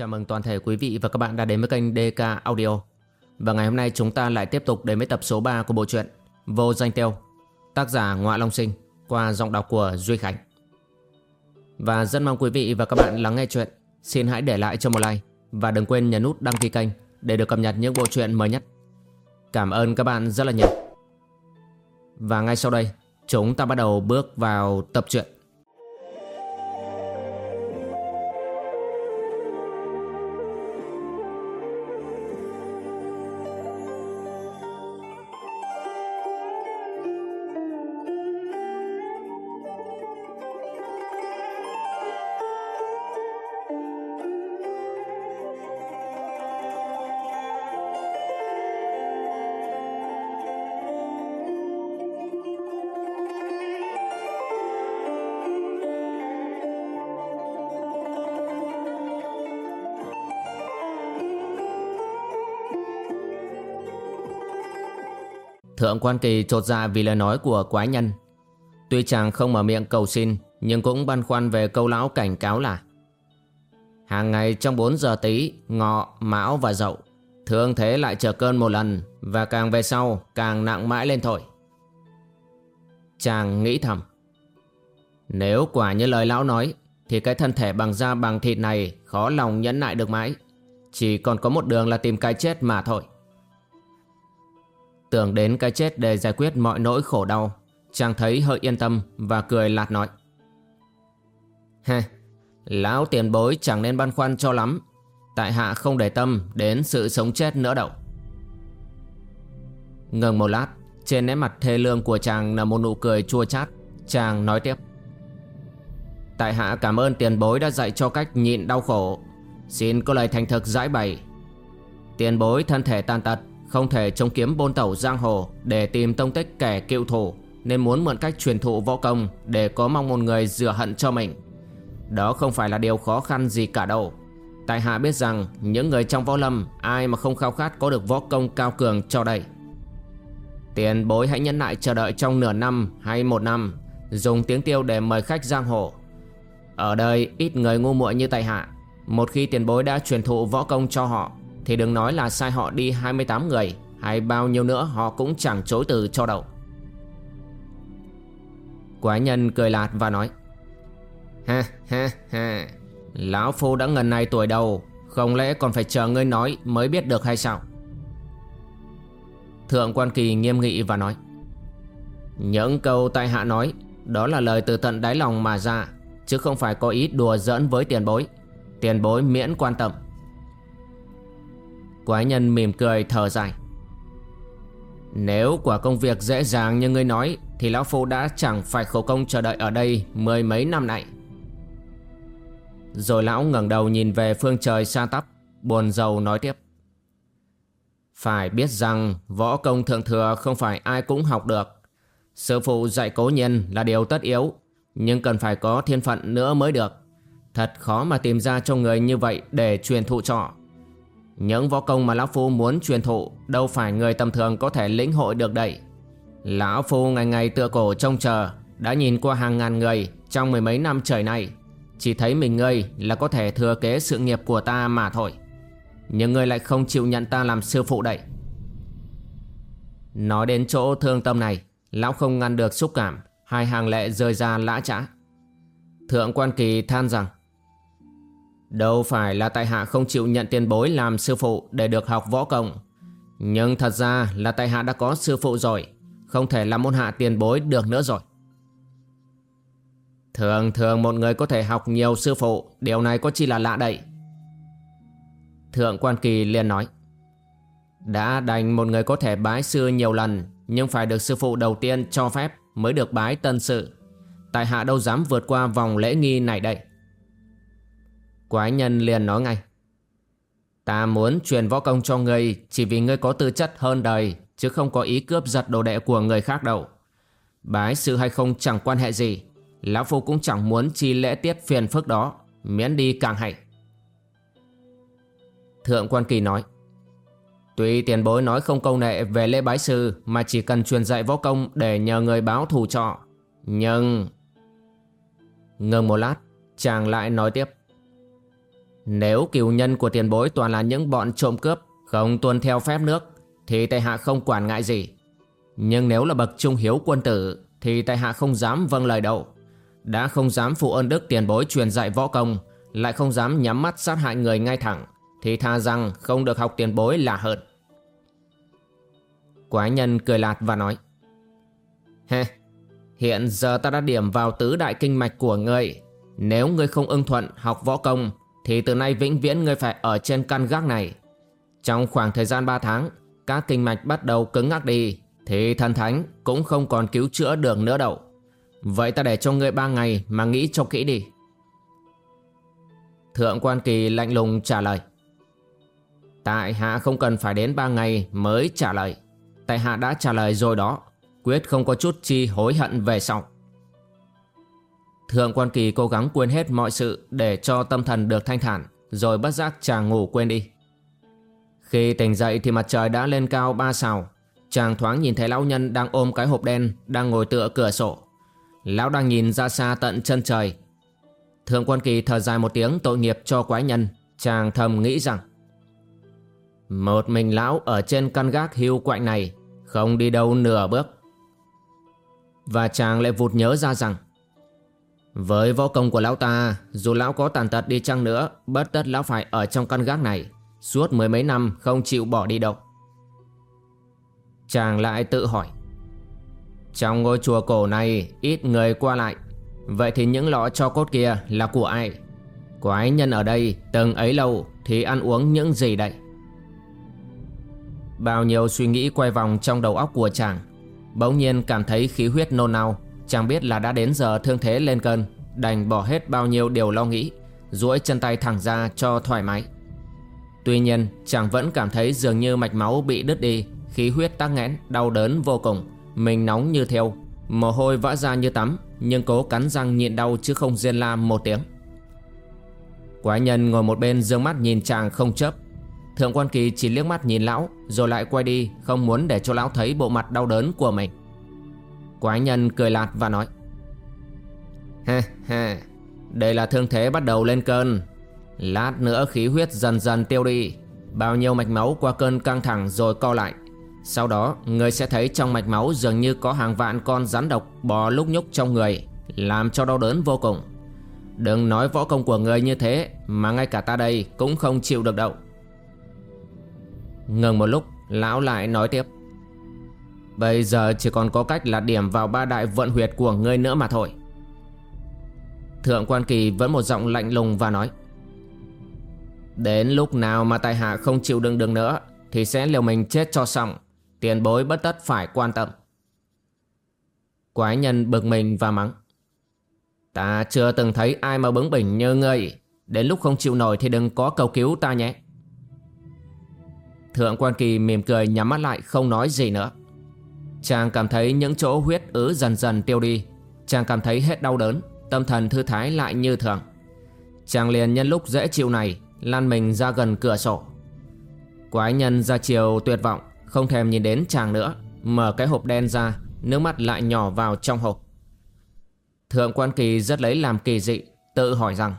Chào mừng toàn thể quý vị và các bạn đã đến với kênh DK Audio. Và ngày hôm nay chúng ta lại tiếp tục đến với tập số 3 của bộ truyện Vô Danh Tiêu, tác giả Ngoại Long Sinh qua giọng đọc của Duy Khánh. Và rất mong quý vị và các bạn lắng nghe chuyện. Xin hãy để lại cho một like và đừng quên nhấn nút đăng ký kênh để được cập nhật những bộ truyện mới nhất. Cảm ơn các bạn rất là nhiều. Và ngay sau đây, chúng ta bắt đầu bước vào tập truyện. Thượng quan kỳ trột ra vì lời nói của quái nhân. Tuy chàng không mở miệng cầu xin, nhưng cũng băn khoăn về câu lão cảnh cáo là Hàng ngày trong 4 giờ tí, ngọ, mão và dậu, thường thế lại trở cơn một lần, và càng về sau càng nặng mãi lên thôi. Chàng nghĩ thầm. Nếu quả như lời lão nói, thì cái thân thể bằng da bằng thịt này khó lòng nhẫn nại được mãi. Chỉ còn có một đường là tìm cái chết mà thôi. Tưởng đến cái chết để giải quyết mọi nỗi khổ đau Chàng thấy hơi yên tâm và cười lạt nói. Ha, lão tiền bối chẳng nên băn khoăn cho lắm Tại hạ không để tâm đến sự sống chết nữa đâu. Ngừng một lát Trên nét mặt thê lương của chàng là một nụ cười chua chát Chàng nói tiếp. Tại hạ cảm ơn tiền bối đã dạy cho cách nhịn đau khổ Xin có lời thành thực giải bày. Tiền bối thân thể tàn tật không thể chống kiếm bôn tẩu giang hồ Để tìm tông tích kẻ cựu thủ, Nên muốn mượn cách truyền thụ võ công Để có mong một người rửa hận cho mình. Đó không phải là điều khó khăn gì cả đâu. Tại hạ biết rằng Những người trong võ lâm Ai mà không khao khát có được võ công cao cường cho đây. Tiền bối hãy nhẫn nại chờ đợi trong nửa năm hay một năm, Dùng tiếng tiêu để mời khách giang hồ. Ở đây ít người ngu muội như tại hạ. Một khi tiền bối đã truyền thụ võ công cho họ thì đừng nói là sai họ đi 28 người, Hay bao nhiêu nữa họ cũng chẳng chối từ cho đâu. Quái nhân cười lạt và nói, Ha ha ha, Lão Phu đã ngần này tuổi đầu, Không lẽ còn phải chờ ngươi nói mới biết được hay sao? Thượng quan kỳ nghiêm nghị và nói, Những câu tai hạ nói, Đó là lời từ tận đáy lòng mà ra, Chứ không phải có ý đùa giỡn với tiền bối. Tiền bối miễn quan tâm. Quái nhân mỉm cười thở dài. Nếu quả công việc dễ dàng như ngươi nói, Thì Lão Phu đã chẳng phải khổ công chờ đợi ở đây mười mấy năm nay Rồi Lão ngẩng đầu nhìn về phương trời xa tắp, Buồn rầu nói tiếp. Phải biết rằng võ công thượng thừa không phải ai cũng học được. Sư phụ dạy cố nhân là điều tất yếu, Nhưng cần phải có thiên phận nữa mới được. Thật khó mà tìm ra cho người như vậy để truyền thụ trọ những võ công mà Lão Phu muốn truyền thụ, Đâu phải người tầm thường có thể lĩnh hội được đây. Lão Phu ngày ngày tựa cổ trông chờ, Đã nhìn qua hàng ngàn người Trong mười mấy năm trời này. Chỉ thấy mình ngươi là có thể thừa kế sự nghiệp của ta mà thôi. Nhưng ngươi lại không chịu nhận ta làm sư phụ đấy Nói đến chỗ thương tâm này, Lão không ngăn được xúc cảm, Hai hàng lệ rơi ra lã trã. Thượng quan kỳ than rằng Đâu phải là tại hạ không chịu nhận tiền bối làm sư phụ để được học võ công. Nhưng thật ra là tại hạ đã có sư phụ rồi, không thể làm môn hạ tiền bối được nữa rồi. Thường thường một người có thể học nhiều sư phụ, điều này có chi là lạ đậy. Thượng quan kỳ liền nói. Đã đành một người có thể bái sư nhiều lần, nhưng phải được sư phụ đầu tiên cho phép mới được bái tân sự. Tại hạ đâu dám vượt qua vòng lễ nghi này đây. Quái nhân liền nói ngay. Ta muốn truyền võ công cho ngươi Chỉ vì ngươi có tư chất hơn đời, Chứ không có ý cướp giật đồ đệ của người khác đâu. Bái sư hay không chẳng quan hệ gì. Lão Phu cũng chẳng muốn chi lễ tiết phiền phức đó, Miễn đi càng hay. Thượng quan kỳ nói, Tuy tiền bối nói không câu nệ về lễ bái sư Mà chỉ cần truyền dạy võ công để nhờ người báo thù trọ Nhưng Ngừng một lát, Chàng lại nói tiếp nếu cửu nhân của tiền bối toàn là những bọn trộm cướp Không tuân theo phép nước Thì tại hạ không quản ngại gì. Nhưng nếu là bậc trung hiếu quân tử Thì tại hạ không dám vâng lời đâu. Đã không dám phụ ơn đức tiền bối truyền dạy võ công Lại không dám nhắm mắt sát hại người ngay thẳng Thì tha rằng không được học tiền bối là hơn Quái nhân cười lạt và nói Hê, hiện giờ ta đã điểm vào tứ đại kinh mạch của ngươi. Nếu ngươi không ưng thuận học võ công thì từ nay vĩnh viễn ngươi phải ở trên căn gác này. Trong khoảng thời gian 3 tháng, Các kinh mạch bắt đầu cứng ngắc đi, Thì thần thánh cũng không còn cứu chữa được nữa đâu. Vậy ta để cho ngươi 3 ngày mà nghĩ cho kỹ đi. Thượng quan kỳ lạnh lùng trả lời. Tại hạ không cần phải đến 3 ngày mới trả lời. Tại hạ đã trả lời rồi đó, Quyết không có chút chi hối hận về sau. Thượng quan kỳ cố gắng quên hết mọi sự Để cho tâm thần được thanh thản, Rồi bất giác chàng ngủ quên đi. Khi tỉnh dậy thì mặt trời đã lên cao ba sào. Chàng thoáng nhìn thấy lão nhân đang ôm cái hộp đen Đang ngồi tựa cửa sổ. Lão đang nhìn ra xa tận chân trời. Thượng quan kỳ thở dài một tiếng tội nghiệp cho quái nhân. Chàng thầm nghĩ rằng, Một mình lão ở trên căn gác hưu quạnh này không đi đâu nửa bước. Và chàng lại vụt nhớ ra rằng với võ công của lão ta, Dù lão có tàn tật đi chăng nữa, Bất tất lão phải ở trong căn gác này. Suốt mười mấy năm không chịu bỏ đi đâu. Chàng lại tự hỏi. Trong ngôi chùa cổ này, Ít người qua lại. Vậy thì những lọ cho cốt kia là của ai? Quái nhân ở đây, Từng ấy lâu Thì ăn uống những gì đây? Bao nhiêu suy nghĩ quay vòng trong đầu óc của chàng, Bỗng nhiên cảm thấy khí huyết nôn nao. Chàng biết là đã đến giờ thương thế lên cơn, Đành bỏ hết bao nhiêu điều lo nghĩ, duỗi chân tay thẳng ra cho thoải mái. Tuy nhiên, chàng vẫn cảm thấy dường như mạch máu bị đứt đi, Khí huyết tắc nghẽn, đau đớn vô cùng, Mình nóng như thiêu Mồ hôi vã ra như tắm, Nhưng cố cắn răng nhịn đau chứ không riêng la một tiếng. Quái nhân ngồi một bên dương mắt nhìn chàng không chớp. Thượng quan kỳ chỉ liếc mắt nhìn lão, Rồi lại quay đi, Không muốn để cho lão thấy bộ mặt đau đớn của mình. Quái nhân cười lạt và nói Ha ha Đây là thương thế bắt đầu lên cơn. Lát nữa khí huyết dần dần tiêu đi, Bao nhiêu mạch máu qua cơn căng thẳng rồi co lại. Sau đó, người sẽ thấy trong mạch máu dường như có hàng vạn con rắn độc bò lúc nhúc trong người, Làm cho đau đớn vô cùng. Đừng nói võ công của người như thế, Mà ngay cả ta đây cũng không chịu được đâu. Ngừng một lúc, Lão lại nói tiếp Bây giờ chỉ còn có cách là điểm vào ba đại vận huyệt của ngươi nữa mà thôi. Thượng quan kỳ vẫn một giọng lạnh lùng và nói, Đến lúc nào mà tài hạ không chịu đựng được nữa, Thì sẽ liều mình chết cho xong. Tiền bối bất tất phải quan tâm. Quái nhân bực mình và mắng, Ta chưa từng thấy ai mà bướng bỉnh như ngươi. Đến lúc không chịu nổi thì đừng có cầu cứu ta nhé. Thượng quan kỳ mỉm cười nhắm mắt lại, không nói gì nữa. Chàng cảm thấy những chỗ huyết ứ dần dần tiêu đi. Chàng cảm thấy hết đau đớn, Tâm thần thư thái lại như thường. Chàng liền nhân lúc dễ chịu này lan mình ra gần cửa sổ. Quái nhân ra chiều tuyệt vọng, Không thèm nhìn đến chàng nữa, Mở cái hộp đen ra, Nước mắt lại nhỏ vào trong hộp. Thượng quan kỳ rất lấy làm kỳ dị, Tự hỏi rằng,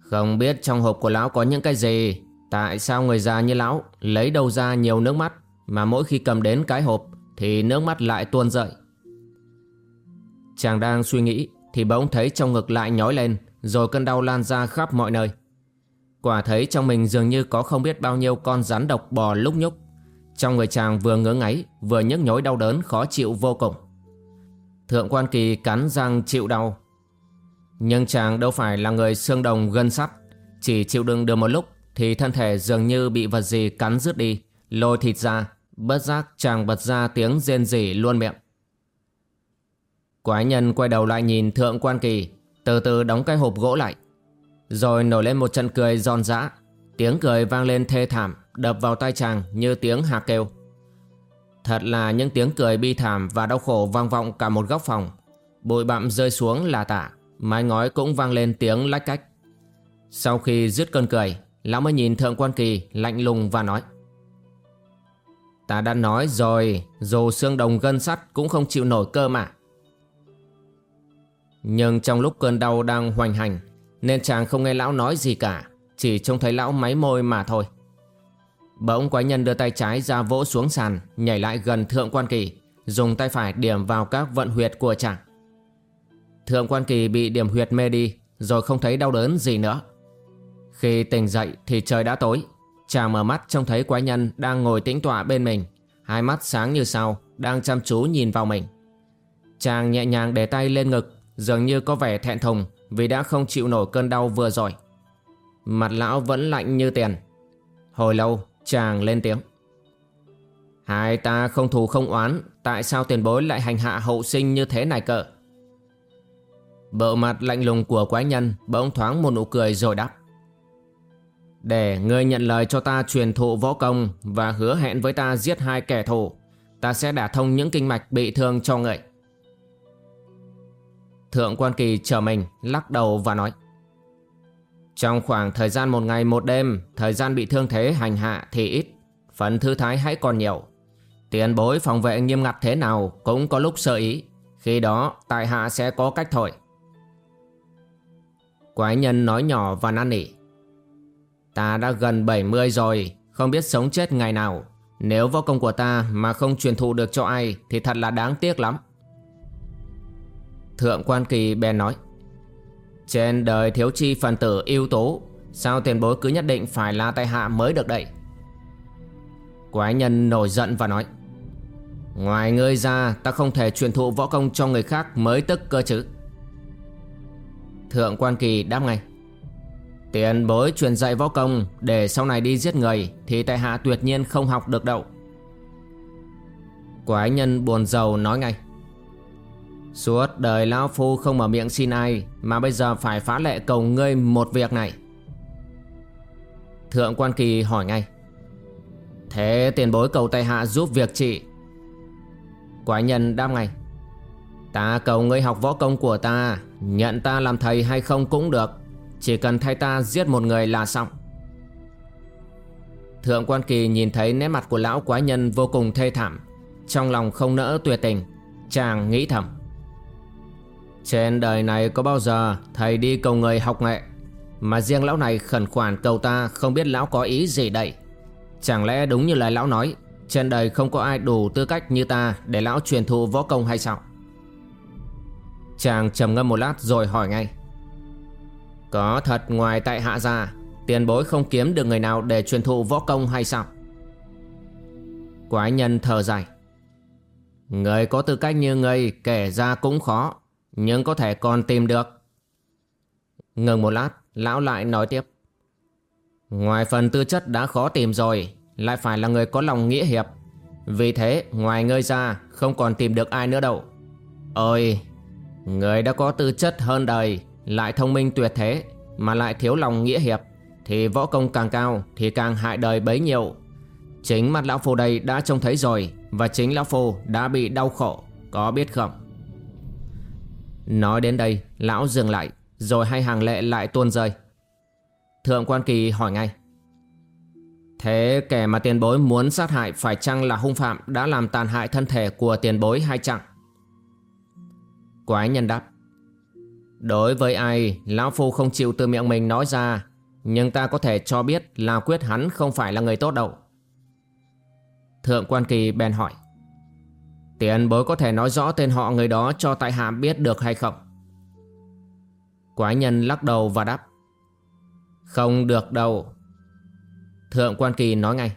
Không biết trong hộp của lão có những cái gì? Tại sao người già như lão lấy đâu ra nhiều nước mắt? Mà mỗi khi cầm đến cái hộp thì nước mắt lại tuôn rơi. Chàng đang suy nghĩ thì bỗng thấy trong ngực lại nhói lên rồi cơn đau lan ra khắp mọi nơi. Quả thấy trong mình dường như có không biết bao nhiêu con rắn độc bò lúc nhúc. Trong người chàng vừa ngứa ngáy vừa nhức nhối đau đớn khó chịu vô cùng. Thượng quan kỳ cắn răng chịu đau. Nhưng chàng đâu phải là người xương đồng gân sắt Chỉ chịu đựng được một lúc thì thân thể dường như bị vật gì cắn rứt đi, lôi thịt ra, bất giác chàng bật ra tiếng rên rỉ luôn miệng. Quái nhân quay đầu lại nhìn thượng quan kỳ, từ từ đóng cái hộp gỗ lại. Rồi nổi lên một trận cười giòn giã, tiếng cười vang lên thê thảm, đập vào tai chàng như tiếng hạ kêu. Thật là những tiếng cười bi thảm và đau khổ vang vọng cả một góc phòng. Bụi bặm rơi xuống là tả, mái ngói cũng vang lên tiếng lách cách. Sau khi dứt cơn cười, Lão mới nhìn thượng quan kỳ lạnh lùng và nói Ta đã nói rồi, Dù xương đồng gân sắt cũng không chịu nổi cơ mà. Nhưng trong lúc cơn đau đang hoành hành, Nên chàng không nghe lão nói gì cả, Chỉ trông thấy lão máy môi mà thôi. Bỗng quái nhân đưa tay trái ra vỗ xuống sàn, Nhảy lại gần thượng quan kỳ, Dùng tay phải điểm vào các vận huyệt của chàng. Thượng quan kỳ bị điểm huyệt mê đi, Rồi không thấy đau đớn gì nữa. Khi tỉnh dậy thì trời đã tối. Chàng mở mắt trông thấy quái nhân đang ngồi tĩnh tọa bên mình. Hai mắt sáng như sao, Đang chăm chú nhìn vào mình. Chàng nhẹ nhàng để tay lên ngực, Dường như có vẻ thẹn thùng Vì đã không chịu nổi cơn đau vừa rồi. Mặt lão vẫn lạnh như tiền. Hồi lâu, chàng lên tiếng. Hai ta không thù không oán, Tại sao tiền bối lại hành hạ hậu sinh như thế này cỡ Bộ mặt lạnh lùng của quái nhân Bỗng thoáng một nụ cười rồi đáp. Để ngươi nhận lời cho ta truyền thụ võ công Và hứa hẹn với ta giết hai kẻ thù, Ta sẽ đả thông những kinh mạch bị thương cho ngươi Thượng quan kỳ chờ mình, Lắc đầu và nói, Trong khoảng thời gian một ngày một đêm, Thời gian bị thương thế hành hạ thì ít, Phần thư thái hãy còn nhiều. Tiền bối phòng vệ nghiêm ngặt thế nào Cũng có lúc sơ ý, Khi đó tại hạ sẽ có cách thôi. Quái nhân nói nhỏ và năn nỉ Ta đã gần 70 rồi, Không biết sống chết ngày nào. Nếu võ công của ta mà không truyền thụ được cho ai, Thì thật là đáng tiếc lắm. Thượng quan kỳ bèn nói, Trên đời thiếu chi phần tử ưu tố Sao tiền bối cứ nhất định phải là tay hạ mới được đây? Quái nhân nổi giận và nói, Ngoài ngươi ra, ta không thể truyền thụ võ công cho người khác mới tức cơ chứ. Thượng quan kỳ đáp ngay Tiền bối truyền dạy võ công Để sau này đi giết người Thì tại hạ tuyệt nhiên không học được đâu. Quái nhân buồn giàu nói ngay. Suốt đời Lão Phu không mở miệng xin ai Mà bây giờ phải phá lệ cầu ngươi một việc này. Thượng quan kỳ hỏi ngay. Thế tiền bối cầu tay hạ giúp việc chị. Quái nhân đáp ngay. Ta cầu ngươi học võ công của ta, Nhận ta làm thầy hay không cũng được. Chỉ cần thay ta giết một người là xong. Thượng quan kỳ nhìn thấy nét mặt của lão quái nhân vô cùng thê thảm, Trong lòng không nỡ tuyệt tình, Chàng nghĩ thầm. Trên đời này có bao giờ thầy đi cầu người học nghệ, Mà riêng lão này khẩn khoản cầu ta không biết lão có ý gì đây? Chẳng lẽ đúng như lời lão nói, Trên đời không có ai đủ tư cách như ta Để lão truyền thụ võ công hay sao? Chàng trầm ngâm một lát rồi hỏi ngay. Có thật ngoài tại hạ ra Tiền bối không kiếm được người nào để truyền thụ võ công hay sao? Quái nhân thở dài. Người có tư cách như người kể ra cũng khó, Nhưng có thể còn tìm được. Ngừng một lát, Lão lại nói tiếp. Ngoài phần tư chất đã khó tìm rồi, Lại phải là người có lòng nghĩa hiệp. Vì thế, ngoài ngươi ra, Không còn tìm được ai nữa đâu. Ôi, Người đã có tư chất hơn đời lại thông minh tuyệt thế, Mà lại thiếu lòng nghĩa hiệp, Thì võ công càng cao Thì càng hại đời bấy nhiêu. Chính mặt Lão Phu đây đã trông thấy rồi, Và chính Lão Phu đã bị đau khổ, Có biết không? Nói đến đây, Lão dừng lại, Rồi hai hàng lệ lại tuôn rơi. Thượng quan kỳ hỏi ngay. Thế kẻ mà tiền bối muốn sát hại Phải chăng là hung phạm Đã làm tàn hại thân thể của tiền bối hay chẳng Quái nhân đáp. Đối với ai, Lão Phu không chịu từ miệng mình nói ra. Nhưng ta có thể cho biết là quyết hắn không phải là người tốt đâu. Thượng quan kỳ bèn hỏi. Tiền bối có thể nói rõ tên họ người đó cho tại hạ biết được hay không? Quái nhân lắc đầu và đáp. Không được đâu. Thượng quan kỳ nói ngay.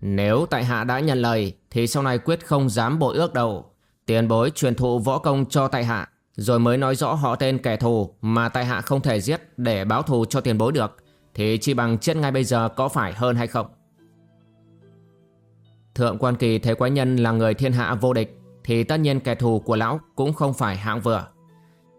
Nếu tại hạ đã nhận lời, Thì sau này quyết không dám bội ước đâu. Tiền bối truyền thụ võ công cho tại hạ. Rồi mới nói rõ họ tên kẻ thù Mà tại hạ không thể giết để báo thù cho tiền bối được, Thì chỉ bằng chết ngay bây giờ có phải hơn hay không? Thượng quan kỳ thấy quái nhân là người thiên hạ vô địch, Thì tất nhiên kẻ thù của lão cũng không phải hạng vừa.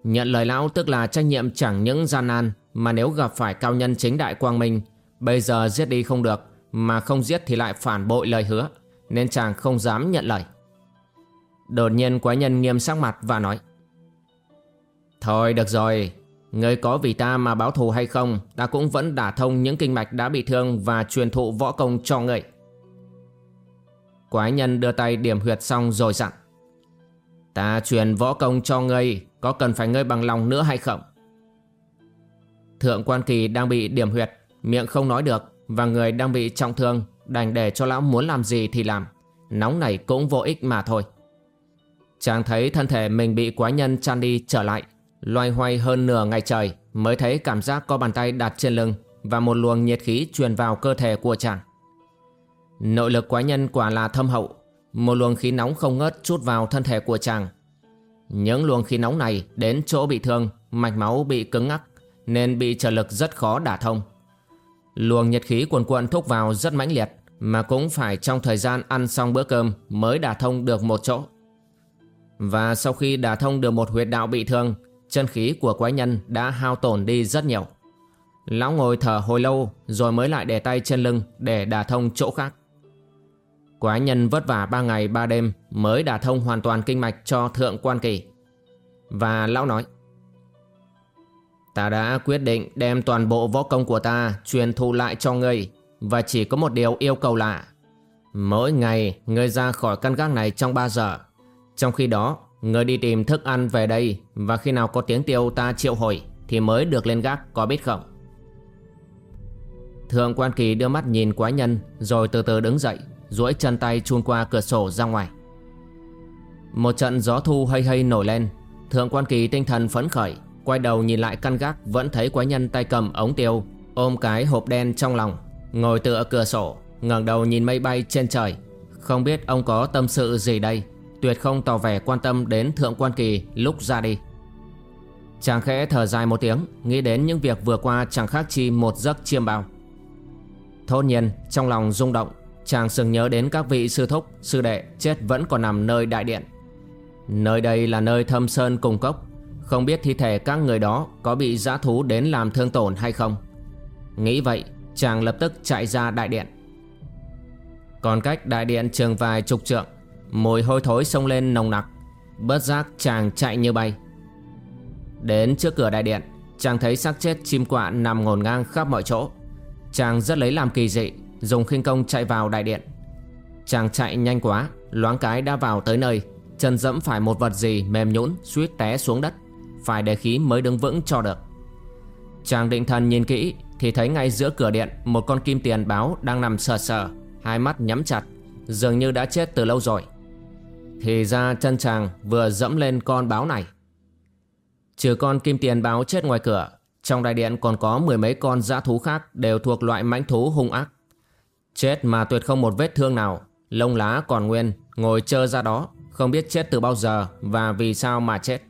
Nhận lời lão tức là trách nhiệm chẳng những gian nan, Mà nếu gặp phải cao nhân chính đại quang minh, Bây giờ giết đi không được, Mà không giết thì lại phản bội lời hứa, Nên chàng không dám nhận lời. Đột nhiên quái nhân nghiêm sắc mặt và nói Thôi, được rồi. Người có vì ta mà báo thù hay không, Ta cũng vẫn đả thông những kinh mạch đã bị thương Và truyền thụ võ công cho người Quái nhân đưa tay điểm huyệt xong rồi dặn. Ta truyền võ công cho ngươi, Có cần phải ngươi bằng lòng nữa hay không? Thượng quan kỳ đang bị điểm huyệt, Miệng không nói được Và người đang bị trọng thương, Đành để cho lão muốn làm gì thì làm. Nóng này cũng vô ích mà thôi. Chàng thấy thân thể mình bị quái nhân chăn đi trở lại Loay hoay hơn nửa ngày trời Mới thấy cảm giác có bàn tay đặt trên lưng Và một luồng nhiệt khí truyền vào cơ thể của chàng. Nội lực quái nhân quả là thâm hậu, Một luồng khí nóng không ngớt chút vào thân thể của chàng. Những luồng khí nóng này đến chỗ bị thương, Mạch máu bị cứng ngắc Nên bị trở lực rất khó đả thông. Luồng nhiệt khí cuồn cuộn thúc vào rất mãnh liệt Mà cũng phải trong thời gian ăn xong bữa cơm Mới đả thông được một chỗ. Và sau khi đả thông được một huyệt đạo bị thương Chân khí của quái nhân đã hao tổn đi rất nhiều. Lão ngồi thở hồi lâu Rồi mới lại để tay trên lưng Để đả thông chỗ khác. Quái nhân vất vả ba ngày ba đêm Mới đả thông hoàn toàn kinh mạch cho thượng quan kỳ. Và lão nói Ta đã quyết định đem toàn bộ võ công của ta truyền thụ lại cho ngươi và chỉ có một điều yêu cầu là mỗi ngày ngươi ra khỏi căn gác này trong 3 giờ. Trong khi đó, Người đi tìm thức ăn về đây và khi nào có tiếng tiêu ta triệu hồi thì mới được lên gác có biết không? Thượng quan kỳ đưa mắt nhìn quái nhân rồi từ từ đứng dậy, duỗi chân tay chun qua cửa sổ ra ngoài. Một trận gió thu hay hay nổi lên, thượng quan kỳ tinh thần phấn khởi, Quay đầu nhìn lại căn gác Vẫn thấy quái nhân tay cầm ống tiêu Ôm cái hộp đen trong lòng Ngồi tựa cửa sổ ngẩng đầu nhìn mây bay trên trời Không biết ông có tâm sự gì đây Tuyệt không tỏ vẻ quan tâm đến Thượng Quan Kỳ lúc ra đi. Chàng khẽ thở dài một tiếng, Nghĩ đến những việc vừa qua chẳng khác chi một giấc chiêm bao. Thốt nhiên, trong lòng rung động, Chàng sừng nhớ đến các vị sư thúc, Sư đệ chết vẫn còn nằm nơi đại điện. Nơi đây là nơi thâm sơn cùng cốc, không biết thi thể các người đó có bị giã thú đến làm thương tổn hay không. Nghĩ vậy, chàng lập tức chạy ra đại điện. Còn cách đại điện trường vài chục trượng Mùi hôi thối xông lên nồng nặc, Bớt giác chàng chạy như bay. Đến trước cửa đại điện, Chàng thấy xác chết chim quạ nằm ngổn ngang khắp mọi chỗ. Chàng rất lấy làm kỳ dị, Dùng khinh công chạy vào đại điện. Chàng chạy nhanh quá, Loáng cái đã vào tới nơi, Chân dẫm phải một vật gì mềm nhũn, suýt té xuống đất, phải để khí mới đứng vững cho được. Chàng định thần nhìn kỹ, Thì thấy ngay giữa cửa điện Một con kim tiền báo đang nằm sờ sờ, Hai mắt nhắm chặt, Dường như đã chết từ lâu rồi. Thì ra chân chàng vừa dẫm lên con báo này. Trừ con kim tiền báo chết ngoài cửa, Trong đại điện còn có mười mấy con dã thú khác Đều thuộc loại mãnh thú hung ác. Chết mà tuyệt không một vết thương nào, Lông lá còn nguyên, Ngồi chơ ra đó, Không biết chết từ bao giờ Và vì sao mà chết.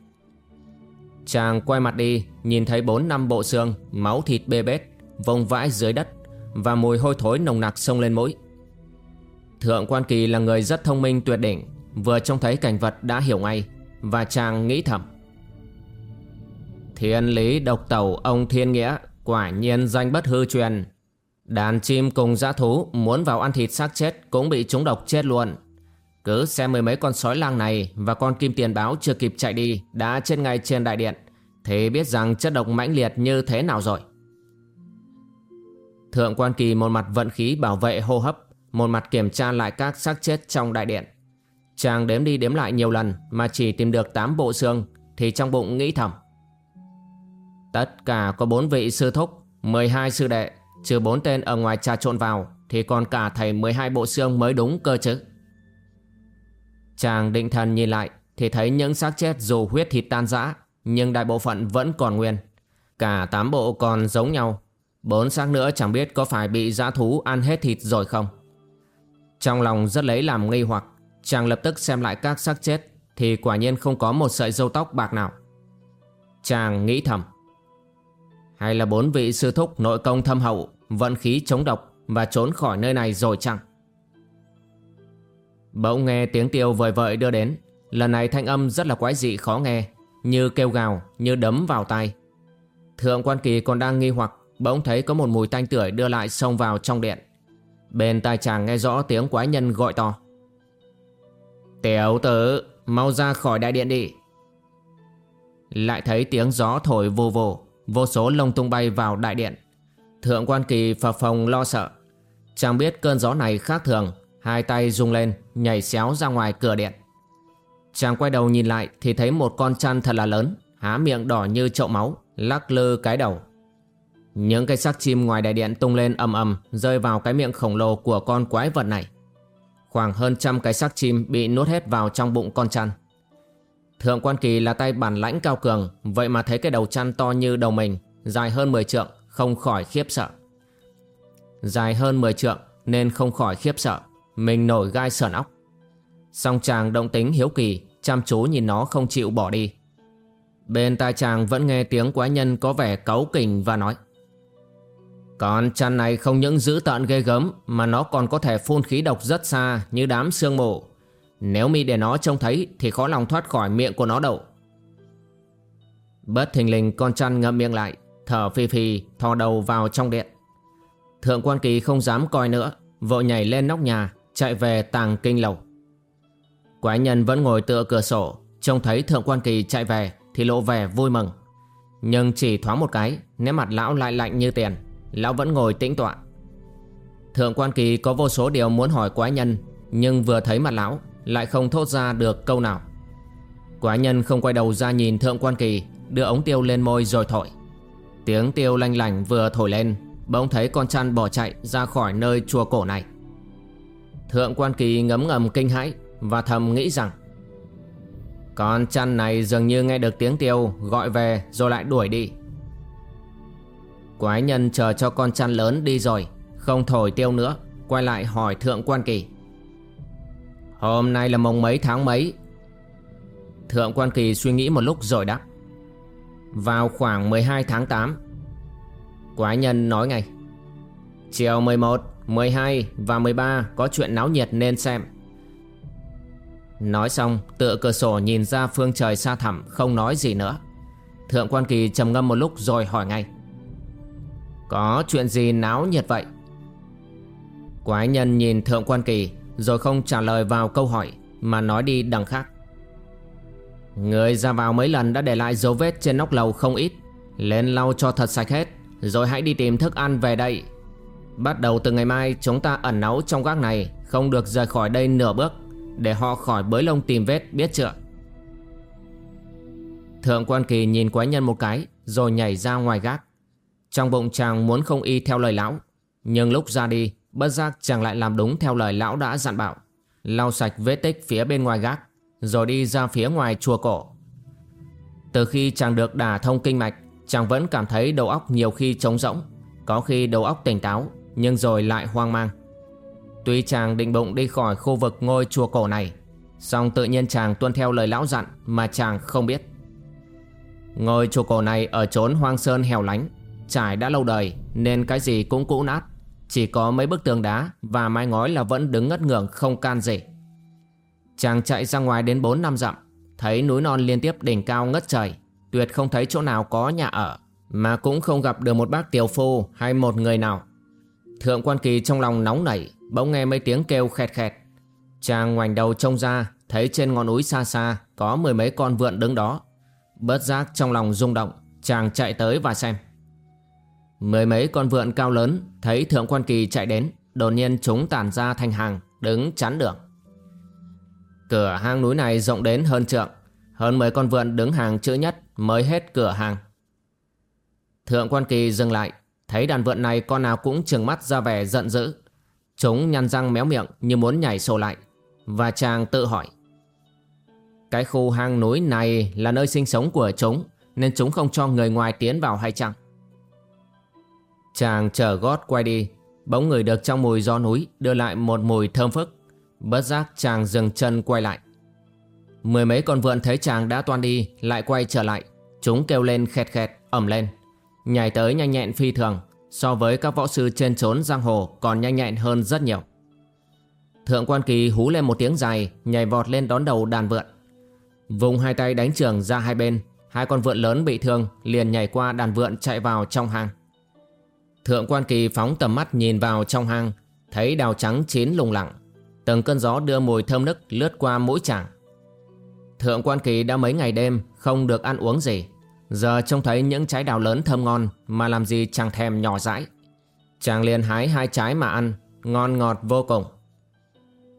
Chàng quay mặt đi, Nhìn thấy bốn năm bộ xương, Máu thịt bê bết, Vông vãi dưới đất Và mùi hôi thối nồng nặc sông lên mũi. Thượng quan kỳ là người rất thông minh tuyệt đỉnh Vừa trông thấy cảnh vật đã hiểu ngay Và chàng nghĩ thầm Thiên lý độc tẩu ông thiên nghĩa Quả nhiên danh bất hư truyền Đàn chim cùng dã thú Muốn vào ăn thịt xác chết Cũng bị chúng độc chết luôn cứ xem mười mấy con sói lang này và con kim tiền báo chưa kịp chạy đi đã chết ngay trên đại điện thì biết rằng chất độc mãnh liệt như thế nào rồi. Thượng quan kỳ một mặt vận khí bảo vệ hô hấp, một mặt kiểm tra lại các xác chết trong đại điện. Chàng đếm đi đếm lại nhiều lần mà chỉ tìm được 8 bộ xương thì trong bụng nghĩ thầm. Tất cả có 4 vị sư thúc, 12 sư đệ, trừ 4 tên ở ngoài trà trộn vào thì còn cả thầy 12 bộ xương mới đúng cơ chứ. Chàng định thần nhìn lại thì thấy những xác chết dù huyết thịt tan rã nhưng đại bộ phận vẫn còn nguyên. Cả tám bộ còn giống nhau. Bốn xác nữa chẳng biết có phải bị dã thú ăn hết thịt rồi không. Trong lòng rất lấy làm nghi hoặc, chàng lập tức xem lại các xác chết thì quả nhiên không có một sợi râu tóc bạc nào. Chàng nghĩ thầm. Hay là bốn vị sư thúc nội công thâm hậu, vận khí chống độc và trốn khỏi nơi này rồi chăng? Bỗng nghe tiếng tiêu vời vợi đưa đến Lần này thanh âm rất là quái dị khó nghe Như kêu gào, như đấm vào tay Thượng quan kỳ còn đang nghi hoặc Bỗng thấy có một mùi tanh tưởi đưa lại xông vào trong điện Bên tai chàng nghe rõ tiếng quái nhân gọi to Tiểu tử, mau ra khỏi đại điện đi. Lại thấy tiếng gió thổi vô vô Vô số lông tung bay vào đại điện. Thượng quan kỳ phập phòng lo sợ. Chàng biết cơn gió này khác thường Hai tay rung lên Nhảy xéo ra ngoài cửa điện. Chàng quay đầu nhìn lại Thì thấy một con chăn thật là lớn Há miệng đỏ như chậu máu Lắc lư cái đầu. Những cái xác chim ngoài đại điện tung lên ầm ầm rơi vào cái miệng khổng lồ của con quái vật này. Khoảng hơn trăm cái xác chim bị nuốt hết vào trong bụng con chăn. Thượng quan kỳ là tay bản lãnh cao cường, vậy mà thấy cái đầu chăn to như đầu mình, dài hơn 10 trượng, không khỏi khiếp sợ. Dài hơn 10 trượng nên không khỏi khiếp sợ, mình nổi gai sờn óc. Song chàng động tính hiếu kỳ, chăm chú nhìn nó không chịu bỏ đi. Bên tai chàng vẫn nghe tiếng quái nhân có vẻ cáu kỉnh và nói con chăn này không những giữ tợn ghê gớm mà nó còn có thể phun khí độc rất xa như đám sương mù. Nếu mi để nó trông thấy thì khó lòng thoát khỏi miệng của nó đâu. Bất thình lình con chăn ngậm miệng lại, thở phì phì, thò đầu vào trong điện. Thượng quan kỳ không dám coi nữa, vội nhảy lên nóc nhà, chạy về tàng kinh lầu. Quái nhân vẫn ngồi tựa cửa sổ, trông thấy thượng quan kỳ chạy về thì lộ vẻ vui mừng. Nhưng chỉ thoáng một cái, nét mặt lão lại lạnh như tiền, lão vẫn ngồi tĩnh tọa. Thượng quan kỳ có vô số điều muốn hỏi quái nhân, nhưng vừa thấy mặt lão, lại không thốt ra được câu nào. Quái nhân không quay đầu ra nhìn thượng quan kỳ, đưa ống tiêu lên môi rồi thổi. Tiếng tiêu lanh lành vừa thổi lên, bỗng thấy con chăn bỏ chạy ra khỏi nơi chùa cổ này. Thượng quan kỳ ngấm ngầm kinh hãi và thầm nghĩ rằng con chăn này dường như nghe được tiếng tiêu Gọi về rồi lại đuổi đi Quái nhân chờ cho con chăn lớn đi rồi Không thổi tiêu nữa. Quay lại hỏi thượng quan kỳ. Hôm nay là mồng mấy tháng mấy? Thượng quan kỳ suy nghĩ một lúc rồi đáp. Vào khoảng 12 tháng 8 Quái nhân nói ngay. Chiều 11, 12 và 13 có chuyện náo nhiệt nên xem. Nói xong tựa cửa sổ nhìn ra phương trời xa thẳm Không nói gì nữa. Thượng quan kỳ trầm ngâm một lúc rồi hỏi ngay. Có chuyện gì náo nhiệt vậy? Quái nhân nhìn thượng quan kỳ Rồi không trả lời vào câu hỏi, Mà nói đi đằng khác. Người ra vào mấy lần đã để lại dấu vết trên nóc lầu không ít, Lên lau cho thật sạch hết, Rồi hãy đi tìm thức ăn về đây. Bắt đầu từ ngày mai, chúng ta ẩn náu trong gác này, Không được rời khỏi đây nửa bước, để họ khỏi bới lông tìm vết, biết chưa? Thượng quan kỳ nhìn quái nhân một cái, Rồi nhảy ra ngoài gác. Trong bụng chàng muốn không y theo lời lão. Nhưng lúc ra đi, Bất giác chàng lại làm đúng theo lời lão đã dặn bảo. Lau sạch vết tích phía bên ngoài gác, Rồi đi ra phía ngoài chùa cổ. Từ khi chàng được đả thông kinh mạch, Chàng vẫn cảm thấy đầu óc nhiều khi trống rỗng, Có khi đầu óc tỉnh táo, Nhưng rồi lại hoang mang. Tuy chàng định bụng đi khỏi khu vực ngôi chùa cổ này, song tự nhiên chàng tuân theo lời lão dặn mà chàng không biết. Ngôi chùa cổ này ở chốn hoang sơn hẻo lánh Trải đã lâu đời, nên cái gì cũng cũ nát. Chỉ có mấy bức tường đá và mái ngói là vẫn đứng ngất ngưởng không can gì Chàng chạy ra ngoài đến 4 năm dặm, Thấy núi non liên tiếp đỉnh cao ngất trời. Tuyệt không thấy chỗ nào có nhà ở, Mà cũng không gặp được một bác tiểu phu hay một người nào. Thượng quan kỳ trong lòng nóng nảy, Bỗng nghe mấy tiếng kêu khẹt khẹt. Chàng ngoảnh đầu trông ra, Thấy trên ngọn núi xa xa Có mười mấy con vượn đứng đó. Bớt giác trong lòng rung động, Chàng chạy tới và xem. Mười mấy con vượn cao lớn Thấy thượng quan kỳ chạy đến, Đột nhiên chúng tản ra thành hàng, Đứng chắn đường. Cửa hang núi này rộng đến hơn trượng, Hơn mười con vượn đứng hàng chữ nhất Mới hết cửa hàng. Thượng quan kỳ dừng lại, Thấy đàn vượn này con nào cũng trừng mắt ra vẻ giận dữ. Chúng nhăn răng méo miệng như muốn nhảy sổ lại, Và chàng tự hỏi, Cái khu hang núi này là nơi sinh sống của chúng, Nên chúng không cho người ngoài tiến vào hay chăng? Chàng trở gót quay đi Bỗng người được trong mùi gió núi Đưa lại một mùi thơm phức Bất giác chàng dừng chân quay lại Mười mấy con vượn thấy chàng đã toan đi Lại quay trở lại Chúng kêu lên khẹt khẹt ẩm lên Nhảy tới nhanh nhẹn phi thường so với các võ sư trên trốn giang hồ còn nhanh nhẹn hơn rất nhiều. Thượng quan kỳ hú lên một tiếng dài, nhảy vọt lên đón đầu đàn vượn. Vùng hai tay đánh trường ra hai bên, hai con vượn lớn bị thương liền nhảy qua đàn vượn chạy vào trong hang. Thượng quan kỳ phóng tầm mắt nhìn vào trong hang, thấy đào trắng chín lùng lặng. Từng cơn gió đưa mùi thơm nức lướt qua mũi chàng. Thượng quan kỳ đã mấy ngày đêm không được ăn uống gì. Giờ trông thấy những trái đào lớn thơm ngon mà làm gì chẳng thèm nhỏ dãi. Chàng liền hái hai trái mà ăn, ngon ngọt vô cùng.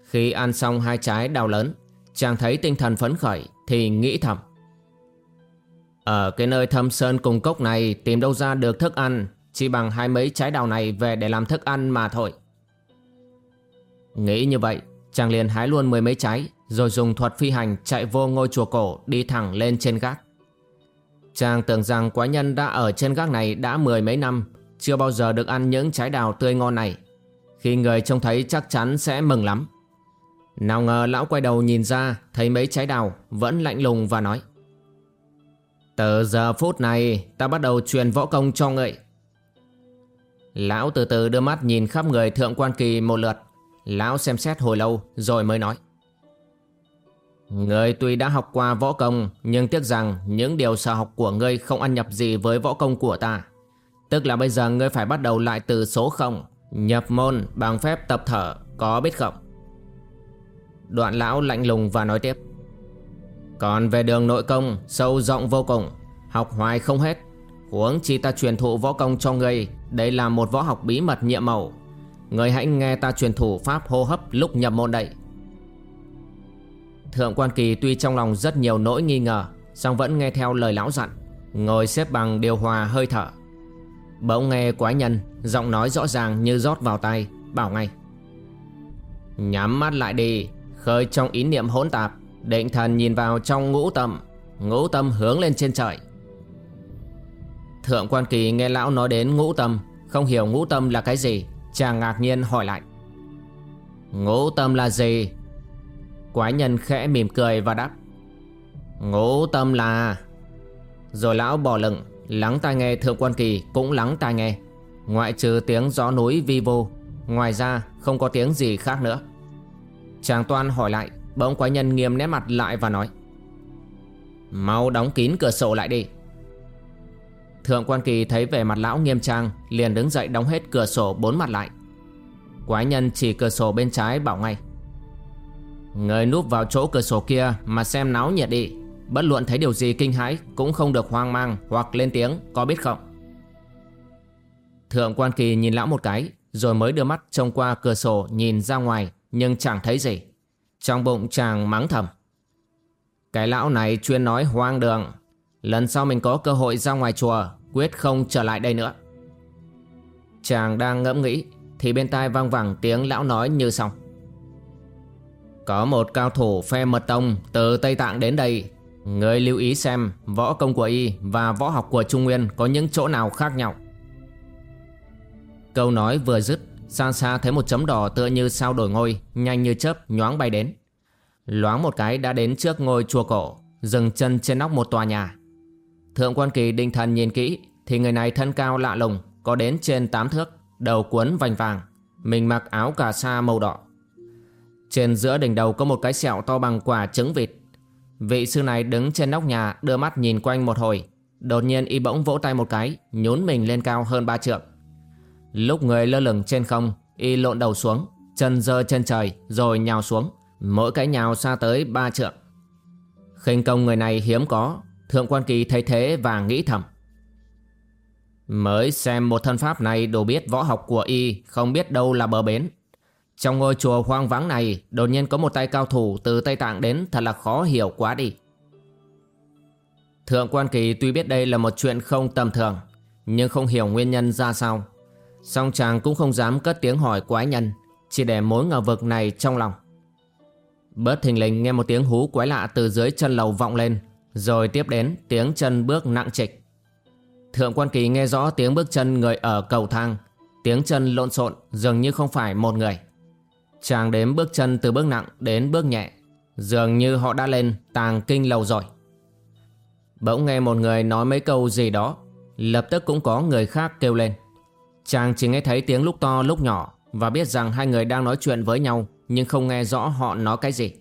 Khi ăn xong hai trái đào lớn, chàng thấy tinh thần phấn khởi thì nghĩ thầm. Ở cái nơi thâm sơn cùng cốc này tìm đâu ra được thức ăn, chỉ bằng hai mấy trái đào này về để làm thức ăn mà thôi. Nghĩ như vậy, Chàng liền hái luôn mười mấy trái, Rồi dùng thuật phi hành chạy vô ngôi chùa cổ Đi thẳng lên trên gác. Chàng tưởng rằng quái nhân đã ở trên gác này đã mười mấy năm, Chưa bao giờ được ăn những trái đào tươi ngon này. Khi người trông thấy chắc chắn sẽ mừng lắm. Nào ngờ lão quay đầu nhìn ra, Thấy mấy trái đào Vẫn lạnh lùng và nói, Từ giờ phút này, Ta bắt đầu truyền võ công cho ngợi Lão từ từ đưa mắt nhìn khắp người thượng quan kỳ một lượt. Lão xem xét hồi lâu rồi mới nói. Người tuy đã học qua võ công, Nhưng tiếc rằng những điều sở học của ngươi không ăn nhập gì với võ công của ta. Tức là bây giờ ngươi phải bắt đầu lại từ số 0 Nhập môn bằng phép tập thở, có biết không? Đoạn lão lạnh lùng và nói tiếp. Còn về đường nội công, sâu rộng vô cùng, Học hoài không hết. Huống chi ta truyền thụ võ công cho ngươi đây là một võ học bí mật nhiệm màu. Người hãy nghe ta truyền thủ pháp hô hấp lúc nhập môn đây. Thượng quan kỳ tuy trong lòng rất nhiều nỗi nghi ngờ, song vẫn nghe theo lời lão dặn, Ngồi xếp bằng điều hòa hơi thở. Bỗng nghe quái nhân, Giọng nói rõ ràng như rót vào tay Bảo ngay. Nhắm mắt lại đi, Khơi trong ý niệm hỗn tạp, Định thần nhìn vào trong ngũ tâm. Ngũ tâm hướng lên trên trời. Thượng quan kỳ nghe lão nói đến ngũ tâm, Không hiểu ngũ tâm là cái gì, Chàng ngạc nhiên hỏi lại. Ngũ tâm là gì? Quái nhân khẽ mỉm cười và đáp. Ngũ tâm là Rồi lão bỏ lửng, Lắng tai nghe thượng quan kỳ cũng lắng tai nghe. Ngoại trừ tiếng gió núi vi vô Ngoài ra không có tiếng gì khác nữa. Chàng toan hỏi lại, Bỗng quái nhân nghiêm nét mặt lại và nói. Mau đóng kín cửa sổ lại đi. Thượng quan kỳ thấy vẻ mặt lão nghiêm trang, Liền đứng dậy đóng hết cửa sổ bốn mặt lại. Quái nhân chỉ cửa sổ bên trái bảo ngay. Người núp vào chỗ cửa sổ kia Mà xem náo nhiệt đi. Bất luận thấy điều gì kinh hãi Cũng không được hoang mang hoặc lên tiếng, Có biết không? Thượng quan kỳ nhìn lão một cái, Rồi mới đưa mắt trông qua cửa sổ nhìn ra ngoài, Nhưng chẳng thấy gì. Trong bụng chàng mắng thầm. Cái lão này chuyên nói hoang đường. Lần sau mình có cơ hội ra ngoài chùa, Quyết không trở lại đây nữa. Chàng đang ngẫm nghĩ, Thì bên tai vang vẳng tiếng lão nói như xong Có một cao thủ phe mật tông Từ Tây Tạng đến đây, Người lưu ý xem Võ công của y và võ học của Trung Nguyên Có những chỗ nào khác nhau. Câu nói vừa dứt, Xa xa thấy một chấm đỏ tựa như sao đổi ngôi, Nhanh như chớp nhoáng bay đến. Loáng một cái đã đến trước ngôi chùa cổ, Dừng chân trên nóc một tòa nhà. Thượng quan kỳ định thần nhìn kỹ, Thì người này thân cao lạ lùng, Có đến trên 8 thước, Đầu cuốn vành vàng, Mình mặc áo cà sa màu đỏ. Trên giữa đỉnh đầu có một cái sẹo to bằng quả trứng vịt. Vị sư này đứng trên nóc nhà, Đưa mắt nhìn quanh một hồi. Đột nhiên y bỗng vỗ tay một cái, Nhún mình lên cao hơn ba trượng. Lúc người lơ lửng trên không, Y lộn đầu xuống, Chân dơ chân trời, rồi nhào xuống, Mỗi cái nhào xa tới ba trượng. Khinh công người này hiếm có Thượng quan kỳ thấy thế và nghĩ thầm. Mới xem một thân pháp này đồ biết võ học của y, Không biết đâu là bờ bến. Trong ngôi chùa hoang vắng này, Đột nhiên có một tay cao thủ từ Tây Tạng đến, Thật là khó hiểu quá đi. Thượng quan kỳ tuy biết đây là một chuyện không tầm thường, Nhưng không hiểu nguyên nhân ra sao. Song chàng cũng không dám cất tiếng hỏi quái nhân, Chỉ để mối ngờ vực này trong lòng. Bớt thình lình nghe một tiếng hú quái lạ từ dưới chân lầu vọng lên rồi tiếp đến, tiếng chân bước nặng trịch. Thượng quan kỳ nghe rõ tiếng bước chân người ở cầu thang. Tiếng chân lộn xộn, dường như không phải một người. Chàng đếm bước chân từ bước nặng đến bước nhẹ. Dường như họ đã lên tàng kinh lầu rồi. Bỗng nghe một người nói mấy câu gì đó. Lập tức cũng có người khác kêu lên. Chàng chỉ nghe thấy tiếng lúc to lúc nhỏ Và biết rằng hai người đang nói chuyện với nhau, Nhưng không nghe rõ họ nói cái gì.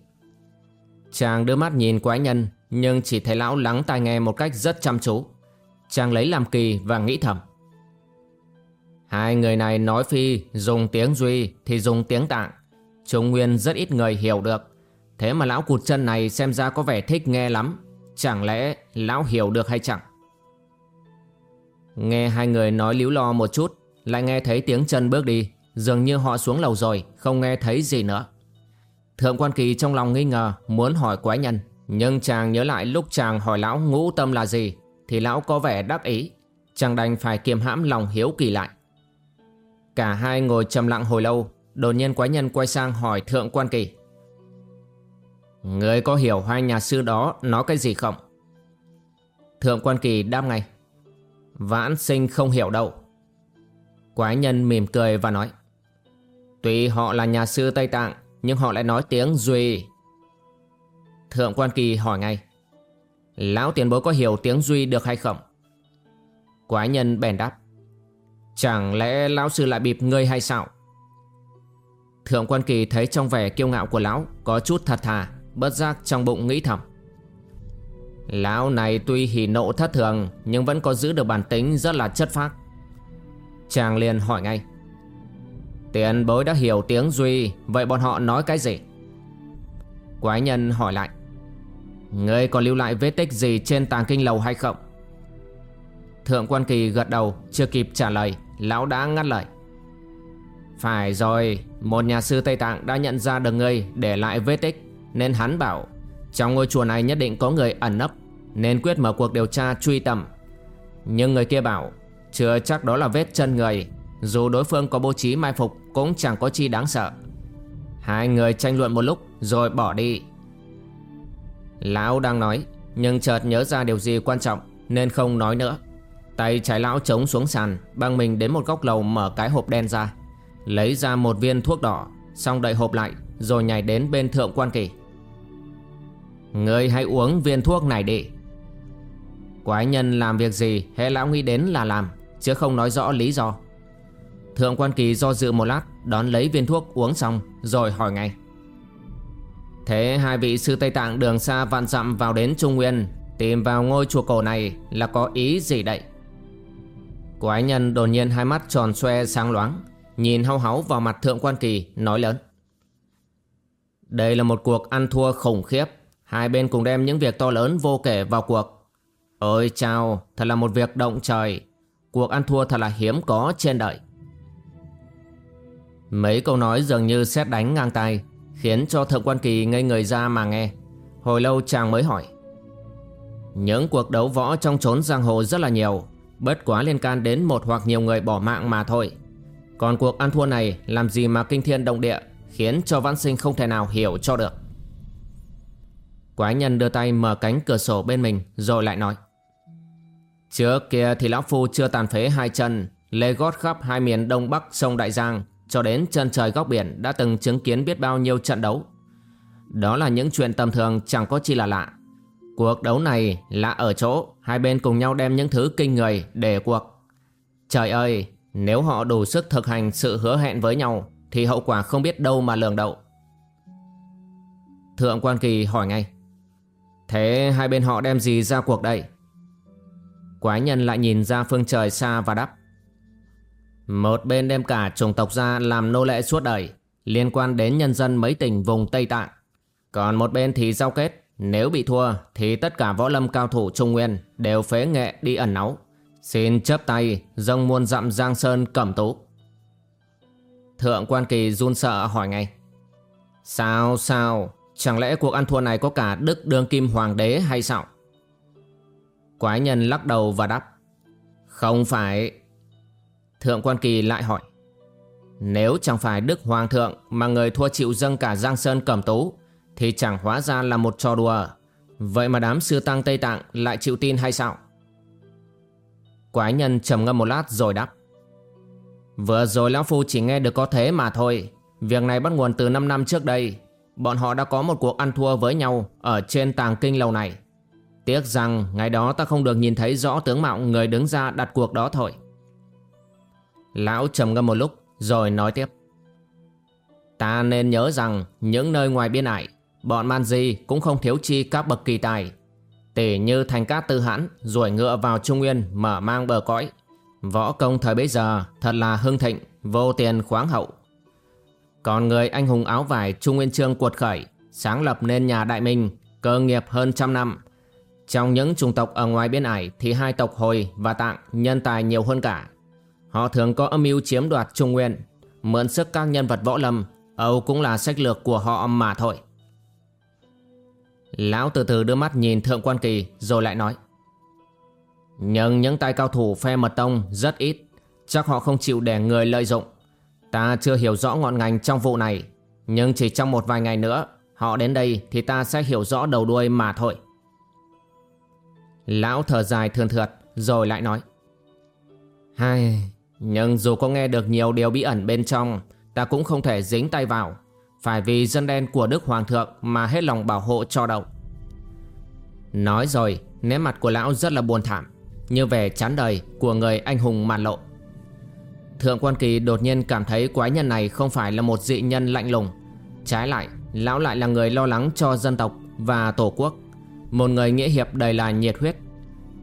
Chàng đưa mắt nhìn quái nhân nhưng chỉ thấy lão lắng tai nghe một cách rất chăm chú. Chàng lấy làm kỳ và nghĩ thầm. Hai người này nói phi, dùng tiếng duy thì dùng tiếng tạng. Trung Nguyên rất ít người hiểu được. Thế mà lão cụt chân này xem ra có vẻ thích nghe lắm. Chẳng lẽ lão hiểu được hay chẳng? Nghe hai người nói líu lo một chút, Lại nghe thấy tiếng chân bước đi. Dường như họ xuống lầu rồi, Không nghe thấy gì nữa. Thượng quan kỳ trong lòng nghi ngờ, Muốn hỏi quái nhân nhưng chàng nhớ lại lúc chàng hỏi lão ngũ tâm là gì, Thì lão có vẻ đắc ý. Chàng đành phải kiềm hãm lòng hiếu kỳ lại. Cả hai ngồi trầm lặng hồi lâu, Đột nhiên quái nhân quay sang hỏi thượng quan kỳ. Người có hiểu hai nhà sư đó nói cái gì không? Thượng quan kỳ đáp ngay. Vãn sinh không hiểu đâu. Quái nhân mỉm cười và nói. Tuy họ là nhà sư Tây Tạng, Nhưng họ lại nói tiếng Duy. Thượng quan kỳ hỏi ngay. Lão tiền bối có hiểu tiếng Duy được hay không? Quái nhân bèn đáp. Chẳng lẽ lão sư lại bịp ngươi hay sao? Thượng quan kỳ thấy trong vẻ kiêu ngạo của lão Có chút thật thà, Bất giác trong bụng nghĩ thầm. Lão này tuy hỉ nộ thất thường, Nhưng vẫn có giữ được bản tính rất là chất phác. Chàng liền hỏi ngay. Tiền bối đã hiểu tiếng Duy, Vậy bọn họ nói cái gì? Quái nhân hỏi lại. Ngươi còn lưu lại vết tích gì trên tàng kinh lầu hay không? Thượng quan kỳ gật đầu, Chưa kịp trả lời, Lão đã ngắt lời. Phải rồi, Một nhà sư Tây Tạng đã nhận ra được ngươi Để lại vết tích, Nên hắn bảo, Trong ngôi chùa này nhất định có người ẩn nấp, Nên quyết mở cuộc điều tra truy tầm. Nhưng người kia bảo, Chưa chắc đó là vết chân người, Dù đối phương có bố trí mai phục Cũng chẳng có chi đáng sợ. Hai người tranh luận một lúc Rồi bỏ đi. Lão đang nói, Nhưng chợt nhớ ra điều gì quan trọng, Nên không nói nữa. Tay trái lão chống xuống sàn, Băng mình đến một góc lầu mở cái hộp đen ra. Lấy ra một viên thuốc đỏ, Xong đậy hộp lại, Rồi nhảy đến bên thượng quan kỳ. Người hãy uống viên thuốc này đi. Quái nhân làm việc gì Hệ lão nghĩ đến là làm, Chứ không nói rõ lý do. Thượng quan kỳ do dự một lát, Đón lấy viên thuốc uống xong, Rồi hỏi ngay. Thế hai vị sư Tây Tạng đường xa vạn dặm vào đến Trung Nguyên, Tìm vào ngôi chùa cổ này là có ý gì đậy Quái nhân đột nhiên hai mắt tròn xoe sáng loáng, Nhìn hau háu vào mặt thượng quan kỳ, nói lớn. Đây là một cuộc ăn thua khủng khiếp, Hai bên cùng đem những việc to lớn vô kể vào cuộc. Ôi chào Thật là một việc động trời, Cuộc ăn thua thật là hiếm có trên đời. Mấy câu nói dường như xét đánh ngang tay Khiến cho thượng quan kỳ ngây người ra mà nghe. Hồi lâu chàng mới hỏi. Những cuộc đấu võ trong trốn giang hồ rất là nhiều. Bất quá liên can đến một hoặc nhiều người bỏ mạng mà thôi. Còn cuộc ăn thua này làm gì mà kinh thiên động địa, Khiến cho vãn sinh không thể nào hiểu cho được. Quái nhân đưa tay mở cánh cửa sổ bên mình, rồi lại nói. Trước kia thì lão phu chưa tàn phế hai chân, Lê gót khắp hai miền đông bắc sông Đại Giang. Cho đến chân trời góc biển đã từng chứng kiến biết bao nhiêu trận đấu Đó là những chuyện tầm thường chẳng có chi là lạ Cuộc đấu này là ở chỗ hai bên cùng nhau đem những thứ kinh người để cuộc. Trời ơi, nếu họ đủ sức thực hành sự hứa hẹn với nhau thì hậu quả không biết đâu mà lường đậu. Thượng quan kỳ hỏi ngay. Thế hai bên họ đem gì ra cuộc đây? Quái nhân lại nhìn ra phương trời xa và đáp. Một bên đem cả chủng tộc ra làm nô lệ suốt đời, liên quan đến nhân dân mấy tỉnh vùng Tây Tạng. Còn một bên thì giao kết nếu bị thua thì tất cả võ lâm cao thủ Trung Nguyên đều phế nghệ đi ẩn náu. Xin chấp tay dâng muôn dặm Giang Sơn cẩm tú. Thượng quan kỳ run sợ hỏi ngay. Sao sao? Chẳng lẽ cuộc ăn thua này có cả Đức Đương Kim Hoàng đế hay sao? Quái nhân lắc đầu và đáp. Không phải. Thượng quan kỳ lại hỏi. Nếu chẳng phải Đức Hoàng thượng mà người thua chịu dâng cả Giang Sơn cẩm tú, thì chẳng hóa ra là một trò đùa. Vậy mà đám sư tăng Tây Tạng lại chịu tin hay sao? Quái nhân trầm ngâm một lát rồi đáp, Vừa rồi Lão Phu chỉ nghe được có thế mà thôi. Việc này bắt nguồn từ 5 năm trước đây. Bọn họ đã có một cuộc ăn thua với nhau Ở trên tàng kinh lầu này. Tiếc rằng ngày đó ta không được nhìn thấy rõ tướng mạo người đứng ra đặt cuộc đó thôi. Lão trầm ngâm một lúc, rồi nói tiếp. Ta nên nhớ rằng những nơi ngoài biên ải, Bọn man di cũng không thiếu chi các bậc kỳ tài. Tỉ như thành cát tư hãn Rồi ngựa vào Trung Nguyên mở mang bờ cõi. Võ công thời bấy giờ Thật là hưng thịnh, Vô tiền khoáng hậu. Còn người anh hùng áo vải Trung Nguyên Trương cuột khởi, Sáng lập nên nhà Đại Minh, Cơ nghiệp hơn trăm năm. Trong những chủng tộc ở ngoài biên ải Thì hai tộc Hồi và Tạng nhân tài nhiều hơn cả. Họ thường có âm mưu chiếm đoạt Trung Nguyên. Mượn sức các nhân vật võ lâm Âu cũng là sách lược của họ mà thôi. Lão từ từ đưa mắt nhìn Thượng Quan Kỳ rồi lại nói. Nhưng những tay cao thủ phe mật tông rất ít. Chắc họ không chịu để người lợi dụng. Ta chưa hiểu rõ ngọn ngành trong vụ này. Nhưng chỉ trong một vài ngày nữa Họ đến đây thì ta sẽ hiểu rõ đầu đuôi mà thôi. Lão thở dài thường thượt Rồi lại nói. Hai, nhưng dù có nghe được nhiều điều bí ẩn bên trong Ta cũng không thể dính tay vào. Phải vì dân đen của Đức Hoàng thượng Mà hết lòng bảo hộ cho đậu Nói rồi Nét mặt của lão rất là buồn thảm Như vẻ chán đời của người anh hùng màn lộ. Thượng quan kỳ đột nhiên cảm thấy quái nhân này không phải là một dị nhân lạnh lùng. Trái lại, lão lại là người lo lắng cho dân tộc và tổ quốc. Một người nghĩa hiệp đầy là nhiệt huyết.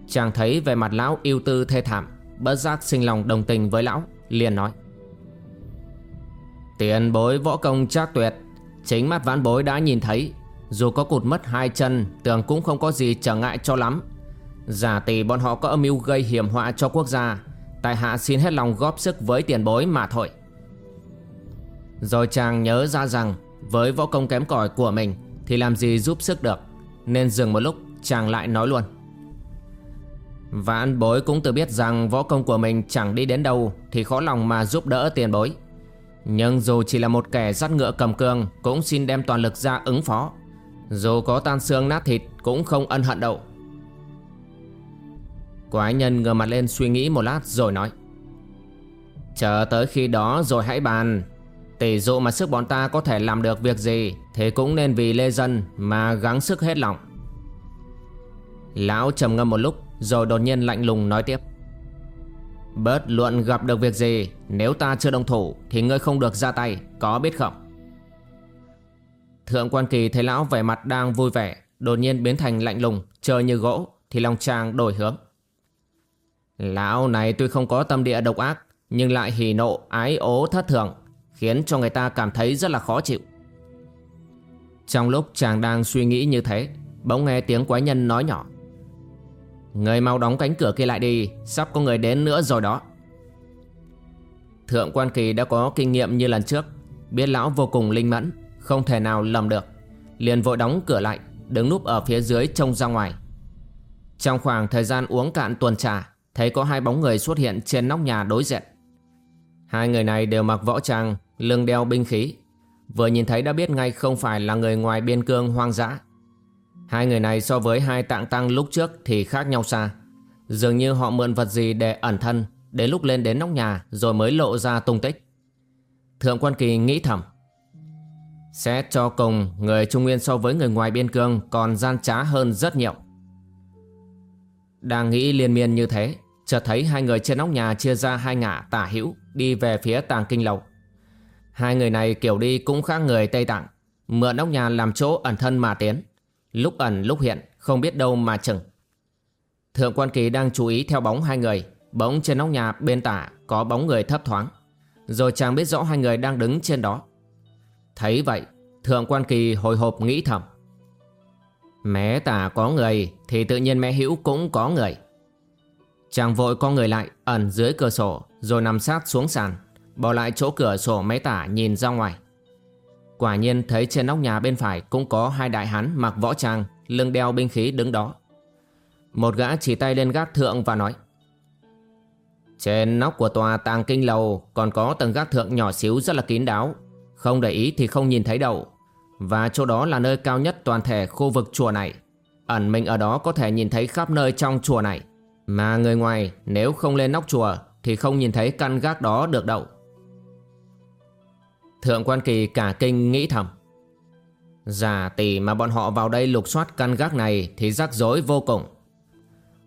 Chàng thấy về mặt lão yêu tư thê thảm. Bất giác sinh lòng đồng tình với lão, liền nói. Tiền bối võ công trác tuyệt, Chính mắt vãn bối đã nhìn thấy. Dù có cụt mất hai chân Tưởng cũng không có gì trở ngại cho lắm. Giả tỷ bọn họ có âm mưu gây hiểm họa cho quốc gia, Tại hạ xin hết lòng góp sức với tiền bối mà thôi. Rồi chàng nhớ ra rằng, Với võ công kém cỏi của mình Thì làm gì giúp sức được, Nên dừng một lúc, chàng lại nói luôn. Vãn bối cũng tự biết rằng võ công của mình chẳng đi đến đâu Thì khó lòng mà giúp đỡ tiền bối. Nhưng dù chỉ là một kẻ dắt ngựa cầm cương Cũng xin đem toàn lực ra ứng phó. Dù có tan xương nát thịt Cũng không ân hận đâu. Quái nhân ngờ mặt lên suy nghĩ một lát rồi nói, Chờ tới khi đó rồi hãy bàn. Tỷ dụ mà sức bọn ta có thể làm được việc gì Thì cũng nên vì lê dân mà gắng sức hết lòng. Lão trầm ngâm một lúc rồi đột nhiên lạnh lùng nói tiếp. Bớt luận gặp được việc gì, Nếu ta chưa đồng thủ Thì ngươi không được ra tay, Có biết không? Thượng quan kỳ thấy lão vẻ mặt đang vui vẻ, Đột nhiên biến thành lạnh lùng, Chơi như gỗ, Thì lòng chàng đổi hướng. Lão này tuy không có tâm địa độc ác, Nhưng lại hỉ nộ, ái ố thất thường, Khiến cho người ta cảm thấy rất là khó chịu. Trong lúc chàng đang suy nghĩ như thế, Bỗng nghe tiếng quái nhân nói nhỏ. Người mau đóng cánh cửa kia lại đi Sắp có người đến nữa rồi đó Thượng quan kỳ đã có kinh nghiệm như lần trước Biết lão vô cùng linh mẫn Không thể nào lầm được Liền vội đóng cửa lại Đứng núp ở phía dưới trông ra ngoài Trong khoảng thời gian uống cạn tuần trà thấy có hai bóng người xuất hiện trên nóc nhà đối diện. Hai người này đều mặc võ trang, lưng đeo binh khí. Vừa nhìn thấy đã biết ngay không phải là người ngoài biên cương hoang dã. Hai người này so với hai tạng tăng lúc trước thì khác nhau xa. Dường như họ mượn vật gì để ẩn thân, đến lúc lên đến nóc nhà rồi mới lộ ra tung tích. Thượng quan kỳ nghĩ thầm. Xét cho cùng, người Trung Nguyên so với người ngoài biên cương còn gian trá hơn rất nhiều. Đang nghĩ liên miên như thế chợt thấy hai người trên nóc nhà chia ra hai ngả tả hữu đi về phía tàng kinh lầu hai người này kiểu đi cũng khác người tây tạng mượn nóc nhà làm chỗ ẩn thân mà tiến lúc ẩn lúc hiện không biết đâu mà chừng. Thượng quan kỳ đang chú ý theo bóng hai người. Bỗng trên nóc nhà bên tả có bóng người thấp thoáng. Rồi chàng biết rõ hai người đang đứng trên đó. Thấy vậy thượng quan kỳ hồi hộp nghĩ thầm. Mé tả có người thì tự nhiên mé hữu cũng có người. Chàng vội co người lại ẩn dưới cửa sổ rồi nằm sát xuống sàn, bỏ lại chỗ cửa sổ mé tả nhìn ra ngoài. Quả nhiên thấy trên nóc nhà bên phải cũng có hai đại hán mặc võ trang, lưng đeo binh khí đứng đó. Một gã chỉ tay lên gác thượng và nói Trên nóc của tòa tàng kinh lầu còn có tầng gác thượng nhỏ xíu rất là kín đáo Không để ý thì không nhìn thấy đâu. Và chỗ đó là nơi cao nhất toàn thể khu vực chùa này. Ẩn mình ở đó có thể nhìn thấy khắp nơi trong chùa này. Mà người ngoài nếu không lên nóc chùa Thì không nhìn thấy căn gác đó được đâu. Thượng quan kỳ cả kinh nghĩ thầm. Giả tỷ mà bọn họ vào đây lục soát căn gác này Thì rắc rối vô cùng.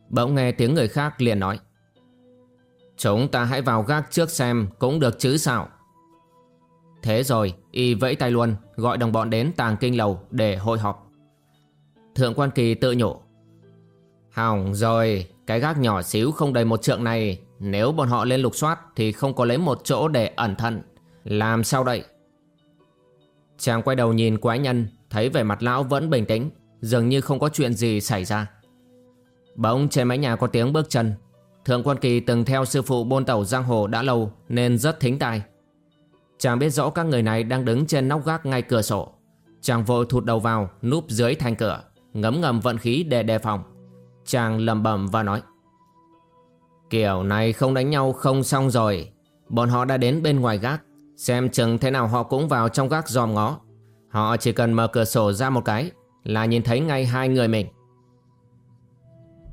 Bỗng nghe tiếng người khác liền nói, Chúng ta hãy vào gác trước xem cũng được chứ sao? Thế rồi, y vẫy tay luôn, Gọi đồng bọn đến tàng kinh lầu để hội họp. Thượng quan kỳ tự nhủ, Hỏng rồi, Cái gác nhỏ xíu không đầy một trượng này, Nếu bọn họ lên lục soát Thì không có lấy một chỗ để ẩn thân. Làm sao đây? Chàng quay đầu nhìn quái nhân, Thấy vẻ mặt lão vẫn bình tĩnh, Dường như không có chuyện gì xảy ra. Bỗng trên mái nhà có tiếng bước chân. Thượng quan kỳ từng theo sư phụ bôn tàu giang hồ đã lâu Nên rất thính tai. Chàng biết rõ các người này đang đứng trên nóc gác ngay cửa sổ. Chàng vội thụt đầu vào, Núp dưới thành cửa, Ngấm ngầm vận khí để đề phòng. Chàng lầm bẩm và nói, Kiểu này không đánh nhau không xong rồi. Bọn họ đã đến bên ngoài gác. Xem chừng thế nào họ cũng vào trong gác dòm ngó. Họ chỉ cần mở cửa sổ ra một cái Là nhìn thấy ngay hai người mình.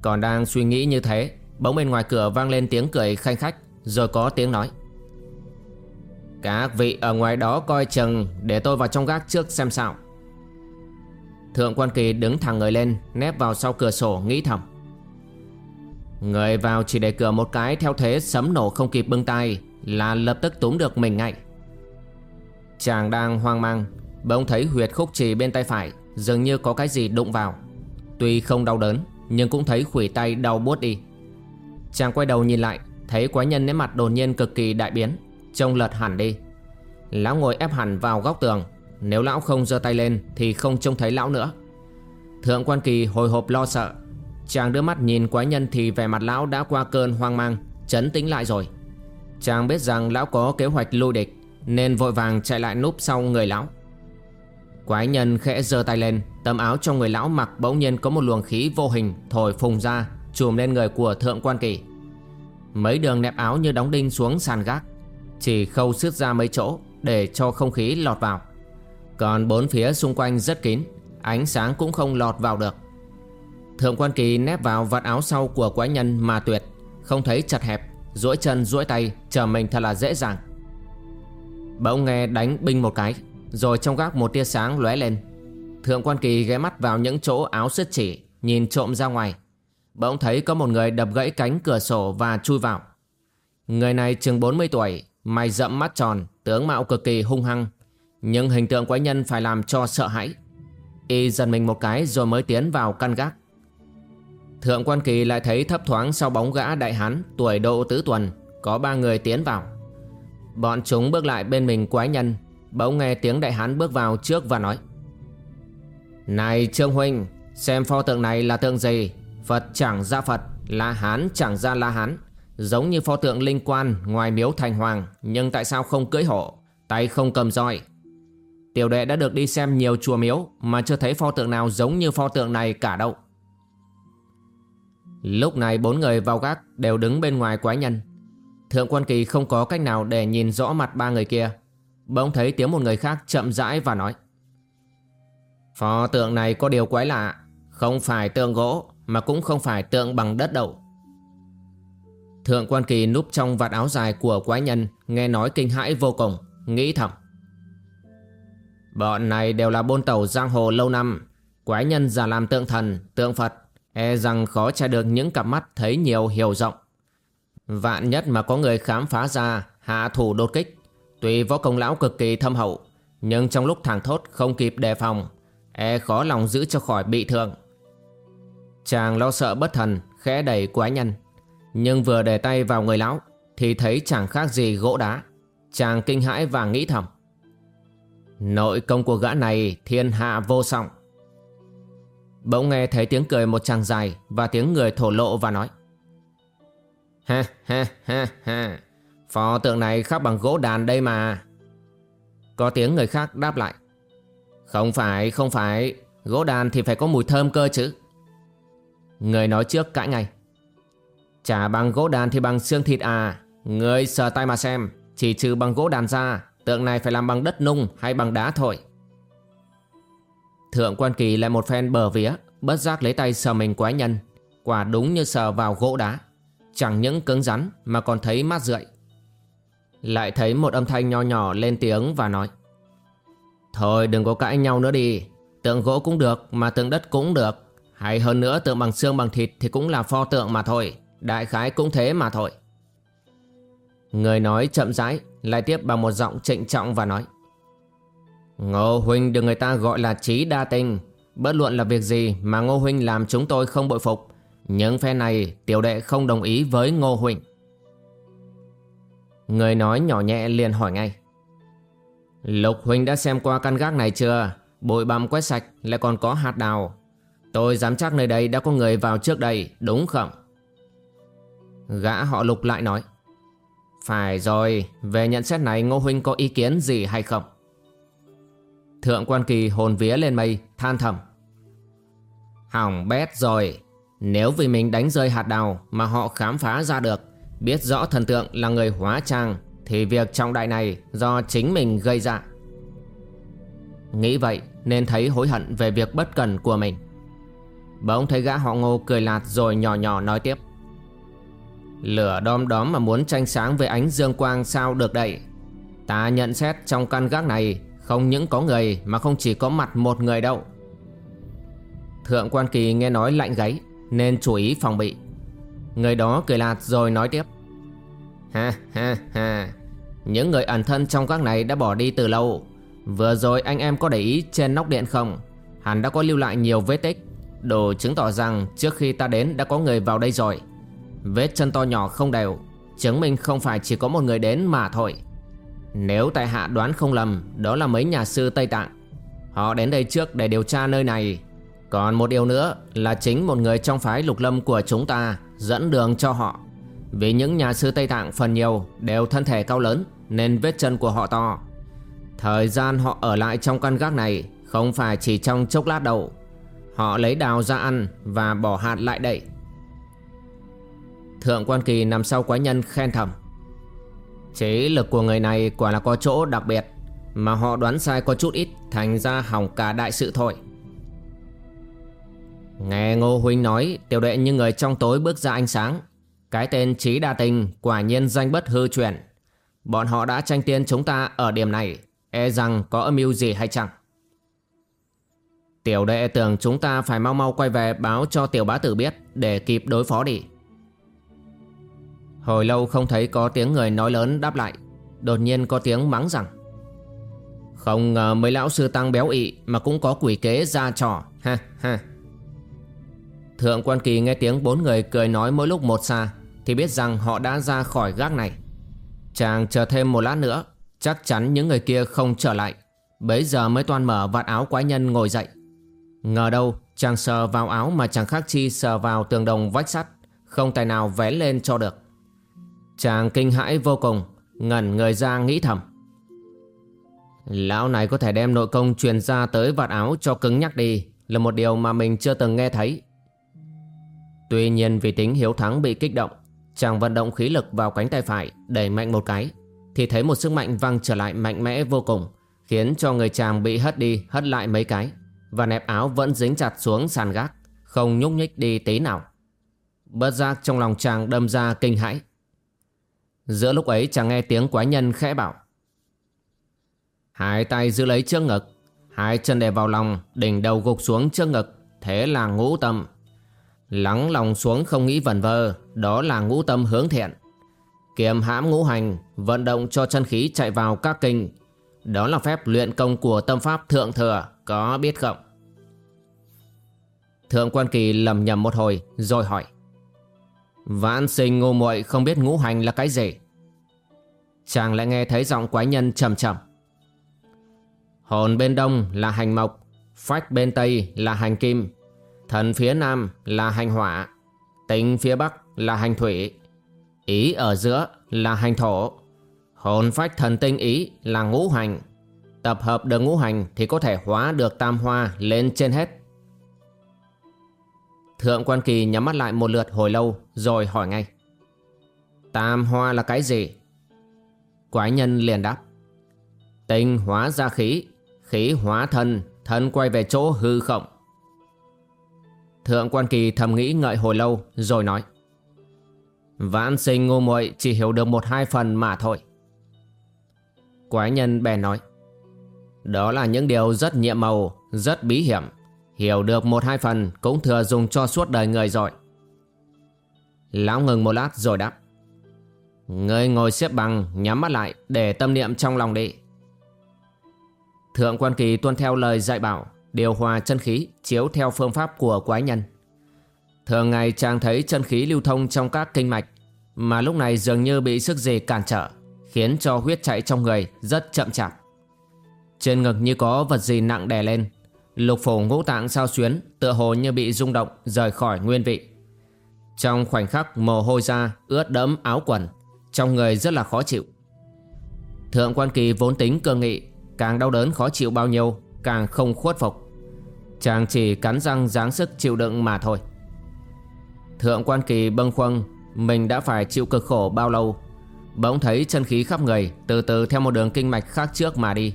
Còn đang suy nghĩ như thế, Bỗng bên ngoài cửa vang lên tiếng cười khanh khách, Rồi có tiếng nói. Các vị ở ngoài đó coi chừng Để tôi vào trong gác trước xem sao. Thượng quan kỳ đứng thẳng người lên, Nép vào sau cửa sổ nghĩ thầm. Người vào chỉ để cửa một cái, Theo thế sấm nổ không kịp bưng tay Là lập tức túm được mình ngay. Chàng đang hoang mang. Bỗng thấy huyệt khúc trì bên tay phải, Dường như có cái gì đụng vào. Tuy không đau đớn, Nhưng cũng thấy khủy tay đau buốt đi. Chàng quay đầu nhìn lại, Thấy quái nhân nét mặt đột nhiên cực kỳ đại biến, Trông lật hẳn đi. Lão ngồi ép hẳn vào góc tường, Nếu lão không giơ tay lên Thì không trông thấy lão nữa. Thượng quan kỳ hồi hộp lo sợ. Chàng đưa mắt nhìn quái nhân Thì vẻ mặt lão đã qua cơn hoang mang, Chấn tĩnh lại rồi. Chàng biết rằng lão có kế hoạch lui địch. Nên vội vàng chạy lại núp sau người lão. Quái nhân khẽ giơ tay lên, Tấm áo trong người lão mặc bỗng nhiên có một luồng khí vô hình Thổi phùng ra Chùm lên người của thượng quan kỳ. Mấy đường nẹp áo như đóng đinh xuống sàn gác, Chỉ khâu xước ra mấy chỗ Để cho không khí lọt vào. Còn bốn phía xung quanh rất kín, Ánh sáng cũng không lọt vào được. Thượng quan kỳ nép vào vạt áo sau của quái nhân mà tuyệt, Không thấy chặt hẹp, duỗi chân duỗi tay, Chờ mình thật là dễ dàng. Bỗng nghe đánh binh một cái, Rồi trong gác một tia sáng lóe lên. Thượng quan kỳ ghé mắt vào những chỗ áo sứt chỉ, Nhìn trộm ra ngoài. Bỗng thấy có một người đập gãy cánh cửa sổ và chui vào. Người này chừng 40 tuổi, Mày rậm mắt tròn, Tướng mạo cực kỳ hung hăng. Nhưng hình tượng quái nhân phải làm cho sợ hãi. Y dần mình một cái rồi mới tiến vào căn gác. Thượng quan kỳ lại thấy thấp thoáng sau bóng gã đại hán tuổi độ tứ tuần, Có ba người tiến vào. Bọn chúng bước lại bên mình quái nhân. Bỗng nghe tiếng đại hán bước vào trước và nói, Này Trương Huynh, Xem pho tượng này là tượng gì? Phật chẳng ra Phật, La Hán chẳng ra La Hán. Giống như pho tượng linh quan ngoài miếu thành hoàng, Nhưng tại sao không cưỡi hổ Tay không cầm roi. Tiểu đệ đã được đi xem nhiều chùa miếu Mà chưa thấy pho tượng nào giống như pho tượng này cả đâu. Lúc này bốn người vào gác đều đứng bên ngoài quái nhân. Thượng quan kỳ không có cách nào để nhìn rõ mặt ba người kia Bỗng thấy tiếng một người khác chậm rãi và nói "Phò tượng này có điều quái lạ Không phải tượng gỗ Mà cũng không phải tượng bằng đất đậu." Thượng quan kỳ núp trong vạt áo dài của quái nhân Nghe nói kinh hãi vô cùng Nghĩ thầm Bọn này đều là bôn tàu giang hồ lâu năm Quái nhân giả làm tượng thần, tượng Phật E rằng khó tra được những cặp mắt thấy nhiều hiểu rộng Vạn nhất mà có người khám phá ra, Hạ thủ đột kích. Tuy võ công lão cực kỳ thâm hậu, Nhưng trong lúc thẳng thốt không kịp đề phòng E khó lòng giữ cho khỏi bị thương. Chàng lo sợ bất thần, Khẽ đẩy quái nhân. Nhưng vừa để tay vào người lão, Thì thấy chẳng khác gì gỗ đá. Chàng kinh hãi và nghĩ thầm. Nội công của gã này thiên hạ vô song. Bỗng nghe thấy tiếng cười một chàng dài Và tiếng người thổ lộ và nói. Ha ha ha ha Phò tượng này khắc bằng gỗ đàn đây mà. Có tiếng người khác đáp lại. Không phải không phải. Gỗ đàn thì phải có mùi thơm cơ chứ. Người nói trước cãi ngay. Chả bằng gỗ đàn thì bằng xương thịt à. Người sờ tay mà xem. Chỉ trừ bằng gỗ đàn ra, Tượng này phải làm bằng đất nung hay bằng đá thôi. Thượng quan kỳ lại một phen bờ vía, Bất giác lấy tay sờ mình quái nhân. Quả đúng như sờ vào gỗ đá. Chẳng những cứng rắn mà còn thấy mát rượi. Lại thấy một âm thanh nho nhỏ lên tiếng và nói, Thôi đừng có cãi nhau nữa đi. Tượng gỗ cũng được mà tượng đất cũng được. Hay hơn nữa tượng bằng xương bằng thịt thì cũng là pho tượng mà thôi. Đại khái cũng thế mà thôi. Người nói chậm rãi, Lại tiếp bằng một giọng trịnh trọng và nói, Ngô Huynh được người ta gọi là trí đa tình Bất luận là việc gì mà Ngô Huynh làm chúng tôi không bội phục. Nhưng phe này, tiểu đệ không đồng ý với Ngô Huỳnh. Người nói nhỏ nhẹ liền hỏi ngay. Lục Huỳnh đã xem qua căn gác này chưa? Bụi bặm quét sạch, lại còn có hạt đào. Tôi dám chắc nơi đây đã có người vào trước đây, Đúng không? Gã họ lục lại nói. Phải rồi, Về nhận xét này Ngô Huynh có ý kiến gì hay không? Thượng quan kỳ hồn vía lên mây, Than thầm. Hỏng bét rồi. Nếu vì mình đánh rơi hạt đào mà họ khám phá ra được, Biết rõ thần tượng là người hóa trang, Thì việc trọng đại này do chính mình gây ra. Nghĩ vậy nên thấy hối hận về việc bất cần của mình. Bỗng thấy gã họ ngô cười lạt rồi nhỏ nhỏ nói tiếp. Lửa đom đóm mà muốn tranh sáng với ánh dương quang sao được đậy Ta nhận xét trong căn gác này Không những có người mà không chỉ có mặt một người đâu. Thượng quan kỳ nghe nói lạnh gáy. Nên chú ý phòng bị. Người đó cười lạt rồi nói tiếp. Ha ha ha. Những người ẩn thân trong các này đã bỏ đi từ lâu. Vừa rồi anh em có để ý trên nóc điện không? Hắn đã có lưu lại nhiều vết tích. Đồ chứng tỏ rằng trước khi ta đến đã có người vào đây rồi. Vết chân to nhỏ không đều, Chứng minh không phải chỉ có một người đến mà thôi. Nếu tại hạ đoán không lầm, Đó là mấy nhà sư Tây Tạng. Họ đến đây trước để điều tra nơi này. Còn một điều nữa là chính một người trong phái lục lâm của chúng ta Dẫn đường cho họ. Vì những nhà sư Tây Tạng phần nhiều đều thân thể cao lớn Nên vết chân của họ to. Thời gian họ ở lại trong căn gác này Không phải chỉ trong chốc lát đâu. Họ lấy đào ra ăn Và bỏ hạt lại đậy. Thượng quan kỳ nằm sau quái nhân khen thầm. Chế lực của người này quả là có chỗ đặc biệt Mà họ đoán sai có chút ít Thành ra hỏng cả đại sự thôi. Nghe Ngô Huynh nói, Tiểu đệ như người trong tối bước ra ánh sáng. Cái tên Trí Đa Tình Quả nhiên danh bất hư truyền. Bọn họ đã tranh tiên chúng ta ở điểm này E rằng có âm mưu gì hay chẳng Tiểu đệ tưởng chúng ta phải mau mau quay về báo cho tiểu bá tử biết Để kịp đối phó đi. Hồi lâu không thấy có tiếng người nói lớn đáp lại, Đột nhiên có tiếng mắng rằng, Không ngờ mấy lão sư tăng béo ị Mà cũng có quỷ kế ra trò. Ha ha. Thượng quan kỳ nghe tiếng bốn người cười nói mỗi lúc một xa, Thì biết rằng họ đã ra khỏi gác này. Chàng chờ thêm một lát nữa, Chắc chắn những người kia không trở lại. Bấy giờ mới toan mở vạt áo quái nhân ngồi dậy. Ngờ đâu, chàng sờ vào áo mà chàng khác chi sờ vào tường đồng vách sắt, Không tài nào vén lên cho được. Chàng kinh hãi vô cùng, Ngẩn người ra nghĩ thầm. Lão này có thể đem nội công truyền ra tới vạt áo cho cứng nhắc đi, Là một điều mà mình chưa từng nghe thấy. Tuy nhiên vì tính hiếu thắng bị kích động, Chàng vận động khí lực vào cánh tay phải, Đẩy mạnh một cái, Thì thấy một sức mạnh văng trở lại mạnh mẽ vô cùng, Khiến cho người chàng bị hất đi, hất lại mấy cái, Và nẹp áo vẫn dính chặt xuống sàn gác, Không nhúc nhích đi tí nào. Bất giác trong lòng chàng đâm ra kinh hãi. Giữa lúc ấy chàng nghe tiếng quái nhân khẽ bảo, Hai tay giữ lấy trước ngực, Hai chân đè vào lòng, Đỉnh đầu gục xuống trước ngực, Thế là ngũ tâm. Lắng lòng xuống không nghĩ vẩn vơ, Đó là ngũ tâm hướng thiện. Kiềm hãm ngũ hành, Vận động cho chân khí chạy vào các kinh. Đó là phép luyện công của tâm pháp thượng thừa, Có biết không? Thượng quan kỳ lầm nhầm một hồi, Rồi hỏi. Vãn sinh ngô muội không biết ngũ hành là cái gì? Chàng lại nghe thấy giọng quái nhân trầm trầm. Hồn bên đông là hành mộc, Phách bên tây là hành kim. Thần phía nam là hành hỏa Tính phía bắc là hành thủy, Ý ở giữa là hành thổ. Hồn phách thần tinh ý là ngũ hành. Tập hợp được ngũ hành thì có thể hóa được tam hoa lên trên hết. Thượng quan kỳ nhắm mắt lại một lượt hồi lâu rồi hỏi ngay. Tam hoa là cái gì? Quái nhân liền đáp. Tinh hóa ra khí Khí hóa thân Thân quay về chỗ hư không. Thượng quan kỳ thầm nghĩ ngợi hồi lâu, Rồi nói. Vãn sinh ngu muội chỉ hiểu được một hai phần mà thôi. Quái nhân bèn nói. Đó là những điều rất nhiệm màu, Rất bí hiểm. Hiểu được một hai phần Cũng thừa dùng cho suốt đời người rồi. Lão ngừng một lát rồi đáp. Ngươi ngồi xếp bằng, Nhắm mắt lại để tâm niệm trong lòng đi. Thượng quan kỳ tuân theo lời dạy bảo. Điều hòa chân khí, Chiếu theo phương pháp của quái nhân. Thường ngày chàng thấy chân khí lưu thông trong các kinh mạch, Mà lúc này dường như bị sức gì cản trở, Khiến cho huyết chạy trong người rất chậm chạp. Trên ngực như có vật gì nặng đè lên, Lục phủ ngũ tạng sao xuyến Tựa hồ như bị rung động rời khỏi nguyên vị. Trong khoảnh khắc mồ hôi ra, Ướt đẫm áo quần, Trong người rất là khó chịu. Thượng quan kỳ vốn tính cơ nghị, Càng đau đớn khó chịu bao nhiêu, Càng không khuất phục. Chàng chỉ cắn răng giáng sức chịu đựng mà thôi. Thượng quan kỳ bâng khuâng, Mình đã phải chịu cực khổ bao lâu? Bỗng thấy chân khí khắp người, Từ từ theo một đường kinh mạch khác trước mà đi.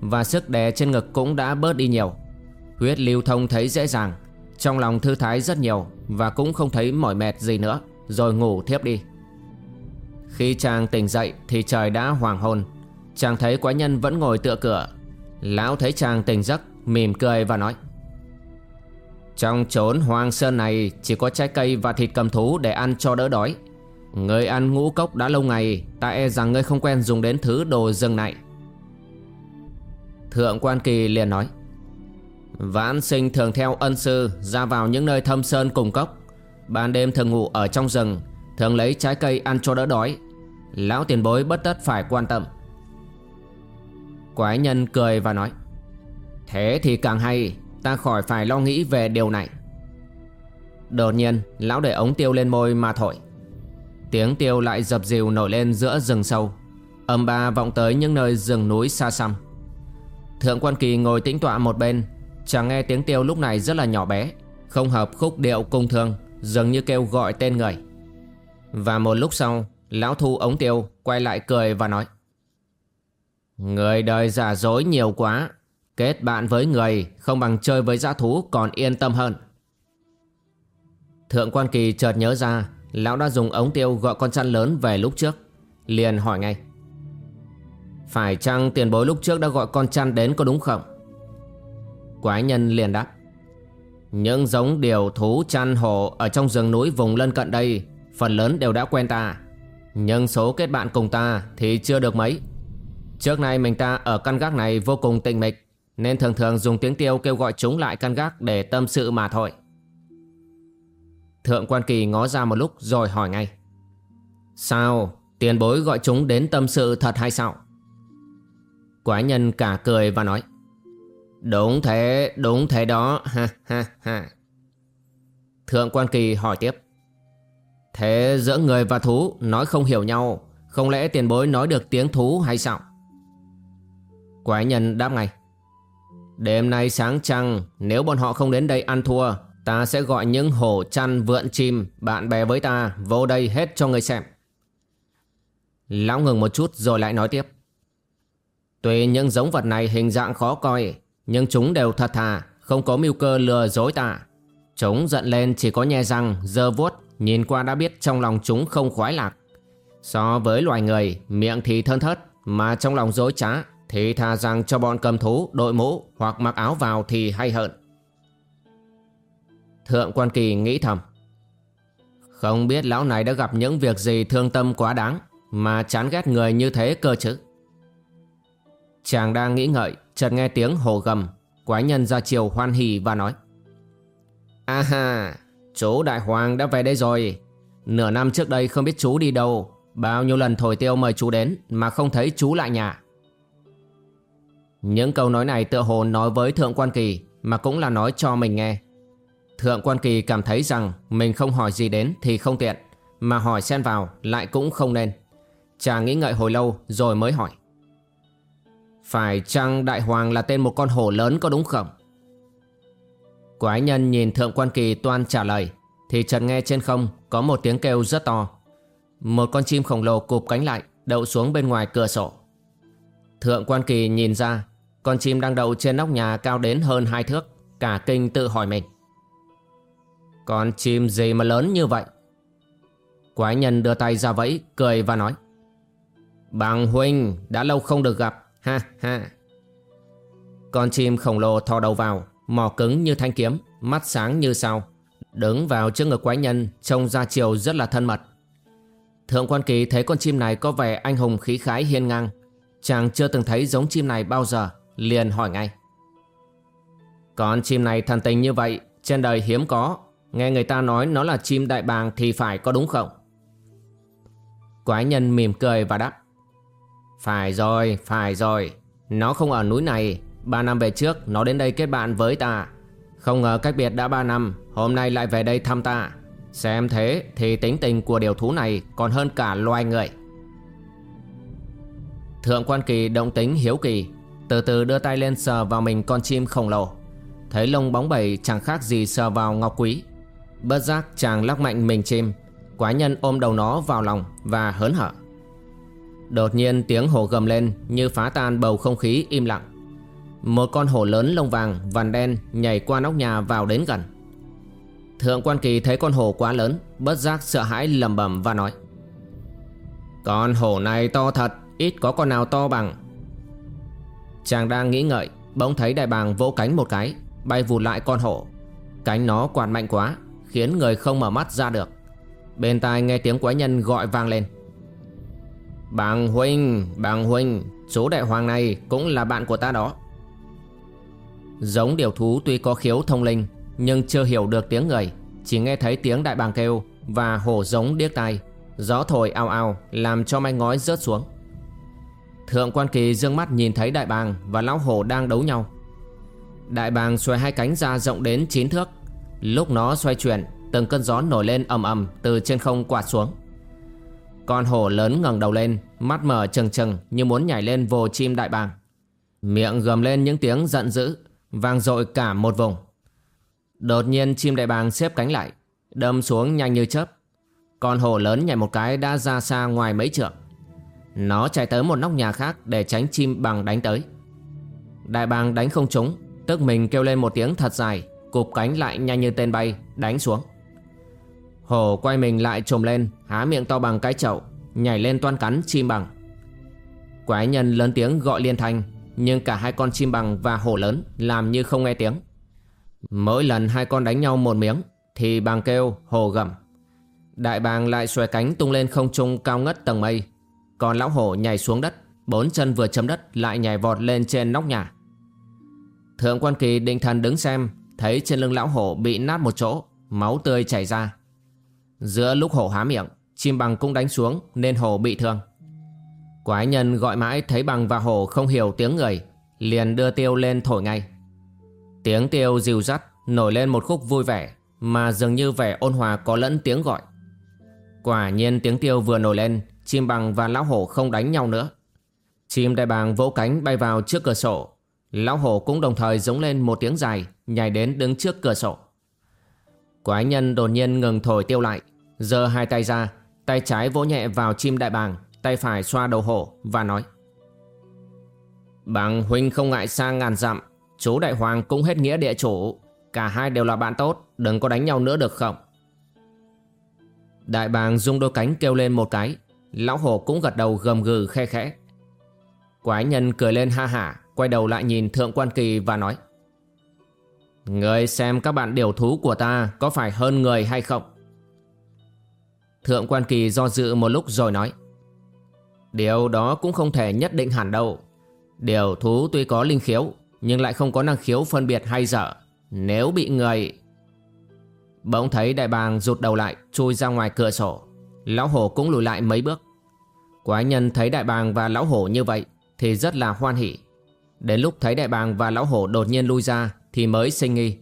Và sức đè trên ngực cũng đã bớt đi nhiều. Huyết lưu thông thấy dễ dàng, Trong lòng thư thái rất nhiều Và cũng không thấy mỏi mệt gì nữa, Rồi ngủ thiếp đi. Khi chàng tỉnh dậy Thì trời đã hoàng hôn. Chàng thấy quái nhân vẫn ngồi tựa cửa. Lão thấy chàng tỉnh giấc Mỉm cười và nói Trong chốn hoang sơn này Chỉ có trái cây và thịt cầm thú Để ăn cho đỡ đói. Người ăn ngũ cốc đã lâu ngày Ta e rằng ngươi không quen dùng đến thứ đồ rừng này. Thượng quan kỳ liền nói Vãn sinh thường theo ân sư Ra vào những nơi thâm sơn cùng cốc. Ban đêm thường ngủ ở trong rừng Thường lấy trái cây ăn cho đỡ đói. Lão tiền bối bất tất phải quan tâm. Quái nhân cười và nói Thế thì càng hay, Ta khỏi phải lo nghĩ về điều này. Đột nhiên, Lão để ống tiêu lên môi mà thổi. Tiếng tiêu lại dập dìu nổi lên giữa rừng sâu. Âm ba vọng tới những nơi rừng núi xa xăm. Thượng quan kỳ ngồi tĩnh tọa một bên Chàng nghe tiếng tiêu lúc này rất là nhỏ bé, Không hợp khúc điệu cung thương Dường như kêu gọi tên người. Và một lúc sau, Lão thu ống tiêu, Quay lại cười và nói, Người đời giả dối nhiều quá Kết bạn với người Không bằng chơi với dã thú còn yên tâm hơn. Thượng quan kỳ chợt nhớ ra, Lão đã dùng ống tiêu gọi con chăn lớn về lúc trước, Liền hỏi ngay. Phải chăng tiền bối lúc trước đã gọi con chăn đến có đúng không? Quái nhân liền đáp. Những giống điều thú chăn hổ Ở trong rừng núi vùng lân cận đây, Phần lớn đều đã quen ta. Nhưng số kết bạn cùng ta Thì chưa được mấy. Trước nay mình ta ở căn gác này vô cùng tịnh mịch. Nên thường thường dùng tiếng tiêu kêu gọi chúng lại căn gác để tâm sự mà thôi. Thượng quan kỳ ngó ra một lúc rồi hỏi ngay. Sao tiền bối gọi chúng đến tâm sự thật hay sao? Quái nhân cả cười và nói. Đúng thế đúng thế đó. Ha ha ha. Thượng quan kỳ hỏi tiếp. Thế giữa người và thú nói không hiểu nhau, Không lẽ tiền bối nói được tiếng thú hay sao? Quái nhân đáp ngay. Đêm nay sáng trăng, Nếu bọn họ không đến đây ăn thua, Ta sẽ gọi những hổ chăn vượn chim, Bạn bè với ta, Vô đây hết cho người xem. Lão ngừng một chút rồi lại nói tiếp. Tuy những giống vật này hình dạng khó coi, Nhưng chúng đều thật thà, Không có mưu cơ lừa dối ta. Chúng giận lên chỉ có nhe răng, Dơ vuốt, Nhìn qua đã biết trong lòng chúng không khoái lạc. So với loài người, Miệng thì thân thớt, Mà trong lòng dối trá. Thì thà rằng cho bọn cầm thú, đội mũ Hoặc mặc áo vào thì hay hơn. Thượng quan kỳ nghĩ thầm. Không biết lão này đã gặp những việc gì thương tâm quá đáng Mà chán ghét người như thế cơ chứ? Chàng đang nghĩ ngợi, chợt nghe tiếng hồ gầm, Quái nhân ra chiều hoan hỉ và nói. À ha Chú đại hoàng đã về đây rồi. Nửa năm trước đây không biết chú đi đâu. Bao nhiêu lần thổi tiêu mời chú đến Mà không thấy chú lại nhà. Những câu nói này tựa hồ nói với Thượng Quan Kỳ Mà cũng là nói cho mình nghe Thượng quan kỳ cảm thấy rằng mình không hỏi gì đến thì không tiện, mà hỏi xen vào lại cũng không nên. Chàng nghĩ ngợi hồi lâu rồi mới hỏi. Phải chăng Đại Hoàng là tên một con hổ lớn có đúng không? Quái nhân nhìn Thượng quan kỳ toan trả lời, thì chợt nghe trên không có một tiếng kêu rất to. Một con chim khổng lồ cụp cánh lại, đậu xuống bên ngoài cửa sổ. Thượng quan kỳ nhìn ra, con chim đang đậu trên nóc nhà cao đến hơn hai thước, cả kinh tự hỏi mình. Con chim gì mà lớn như vậy? Quái nhân đưa tay ra vẫy Cười và nói. Bằng huynh đã lâu không được gặp. Ha ha. Con chim khổng lồ thò đầu vào Mỏ cứng như thanh kiếm Mắt sáng như sao. Đứng vào trước ngực quái nhân Trông ra chiều rất là thân mật. Thượng quan kỳ thấy con chim này có vẻ anh hùng khí khái hiên ngang. Chàng chưa từng thấy giống chim này bao giờ. Liền hỏi ngay. Con chim này thần tình như vậy Trên đời hiếm có. Nghe người ta nói nó là chim đại bàng thì phải có đúng không? Quái nhân mỉm cười và đáp. Phải rồi, phải rồi. Nó không ở núi này. Ba năm về trước nó đến đây kết bạn với ta. Không ngờ cách biệt đã ba năm Hôm nay lại về đây thăm ta. Xem thế thì tính tình của điều thú này Còn hơn cả loài người. Thượng quan kỳ động tính hiếu kỳ. Từ từ đưa tay lên sờ vào mình con chim khổng lồ. Thấy lông bóng bẩy chẳng khác gì sờ vào ngọc quý. Bất giác chàng lắc mạnh mình chim. Quái nhân ôm đầu nó vào lòng và hớn hở. Đột nhiên tiếng hổ gầm lên như phá tan bầu không khí im lặng. Một con hổ lớn lông vàng, vằn đen nhảy qua nóc nhà vào đến gần. Thượng quan kỳ thấy con hổ quá lớn, Bất giác sợ hãi lầm bầm và nói, Con hổ này to thật, Ít có con nào to bằng. Chàng đang nghĩ ngợi, Bỗng thấy đại bàng vỗ cánh một cái, Bay vụt lại con hổ. Cánh nó quạt mạnh quá, Khiến người không mở mắt ra được. Bên tai nghe tiếng quái nhân gọi vang lên. Bàng huynh Bàng huynh, Chú đại hoàng này cũng là bạn của ta đó. Giống điều thú tuy có khiếu thông linh, Nhưng chưa hiểu được tiếng người, Chỉ nghe thấy tiếng đại bàng kêu Và hổ giống điếc tai. Gió thổi ao ao Làm cho manh ngói rớt xuống. Thượng quan kỳ dương mắt nhìn thấy đại bàng Và lão hổ đang đấu nhau. Đại bàng xoay hai cánh ra rộng đến 9 thước. Lúc nó xoay chuyển, Từng cơn gió nổi lên ầm ầm Từ trên không quạt xuống. Con hổ lớn ngẩng đầu lên, Mắt mở trừng trừng như muốn nhảy lên vồ chim đại bàng. Miệng gầm lên những tiếng giận dữ, Vang dội cả một vùng. Đột nhiên chim đại bàng xếp cánh lại, Đâm xuống nhanh như chớp. Con hổ lớn nhảy một cái đã ra xa ngoài mấy trượng. Nó chạy tới một nóc nhà khác Để tránh chim bằng đánh tới. Đại bàng đánh không trúng, Tức mình kêu lên một tiếng thật dài, Cụp cánh lại nhanh như tên bay, Đánh xuống. Hổ quay mình lại trồm lên, Há miệng to bằng cái chậu, Nhảy lên toan cắn chim bằng Quái nhân lớn tiếng gọi liên thanh, Nhưng cả hai con chim bằng và hổ lớn Làm như không nghe tiếng. Mỗi lần hai con đánh nhau một miếng, Thì bằng kêu, hổ gầm. Đại bàng lại xòe cánh tung lên không trung cao ngất tầng mây. Còn lão hổ nhảy xuống đất, Bốn chân vừa chấm đất lại nhảy vọt lên trên nóc nhà. Thượng quan kỳ định thần đứng xem, Thấy trên lưng lão hổ bị nát một chỗ, Máu tươi chảy ra. Giữa lúc hổ há miệng, Chim bằng cũng đánh xuống nên hổ bị thương. Quái nhân gọi mãi thấy bằng và hổ không hiểu tiếng người, Liền đưa tiêu lên thổi ngay. Tiếng tiêu dìu dắt, Nổi lên một khúc vui vẻ, Mà dường như vẻ ôn hòa có lẫn tiếng gọi. Quả nhiên tiếng tiêu vừa nổi lên Chim bằng và lão hổ không đánh nhau nữa. Chim đại bàng vỗ cánh bay vào trước cửa sổ. Lão hổ cũng đồng thời giống lên một tiếng dài, Nhảy đến đứng trước cửa sổ. Quái nhân đột nhiên ngừng thổi tiêu lại, giơ hai tay ra, Tay trái vỗ nhẹ vào chim đại bàng, Tay phải xoa đầu hổ và nói Bằng huynh không ngại xa ngàn dặm, Chú đại hoàng cũng hết nghĩa địa chủ, Cả hai đều là bạn tốt, Đừng có đánh nhau nữa được không? Đại bàng rung đôi cánh kêu lên một cái Lão hổ cũng gật đầu gầm gừ khe khẽ. Quái nhân cười lên ha hả, Quay đầu lại nhìn thượng quan kỳ và nói, Người xem các bạn điều thú của ta Có phải hơn người hay không? Thượng quan kỳ do dự một lúc rồi nói, Điều đó cũng không thể nhất định hẳn đâu. Điều thú tuy có linh khiếu, Nhưng lại không có năng khiếu phân biệt hay dở. Nếu bị người Bỗng thấy đại bàng rụt đầu lại, Chui ra ngoài cửa sổ. Lão hổ cũng lùi lại mấy bước. Quái nhân thấy đại bàng và lão hổ như vậy Thì rất là hoan hỉ Đến lúc thấy đại bàng và lão hổ đột nhiên lui ra Thì mới sinh nghi.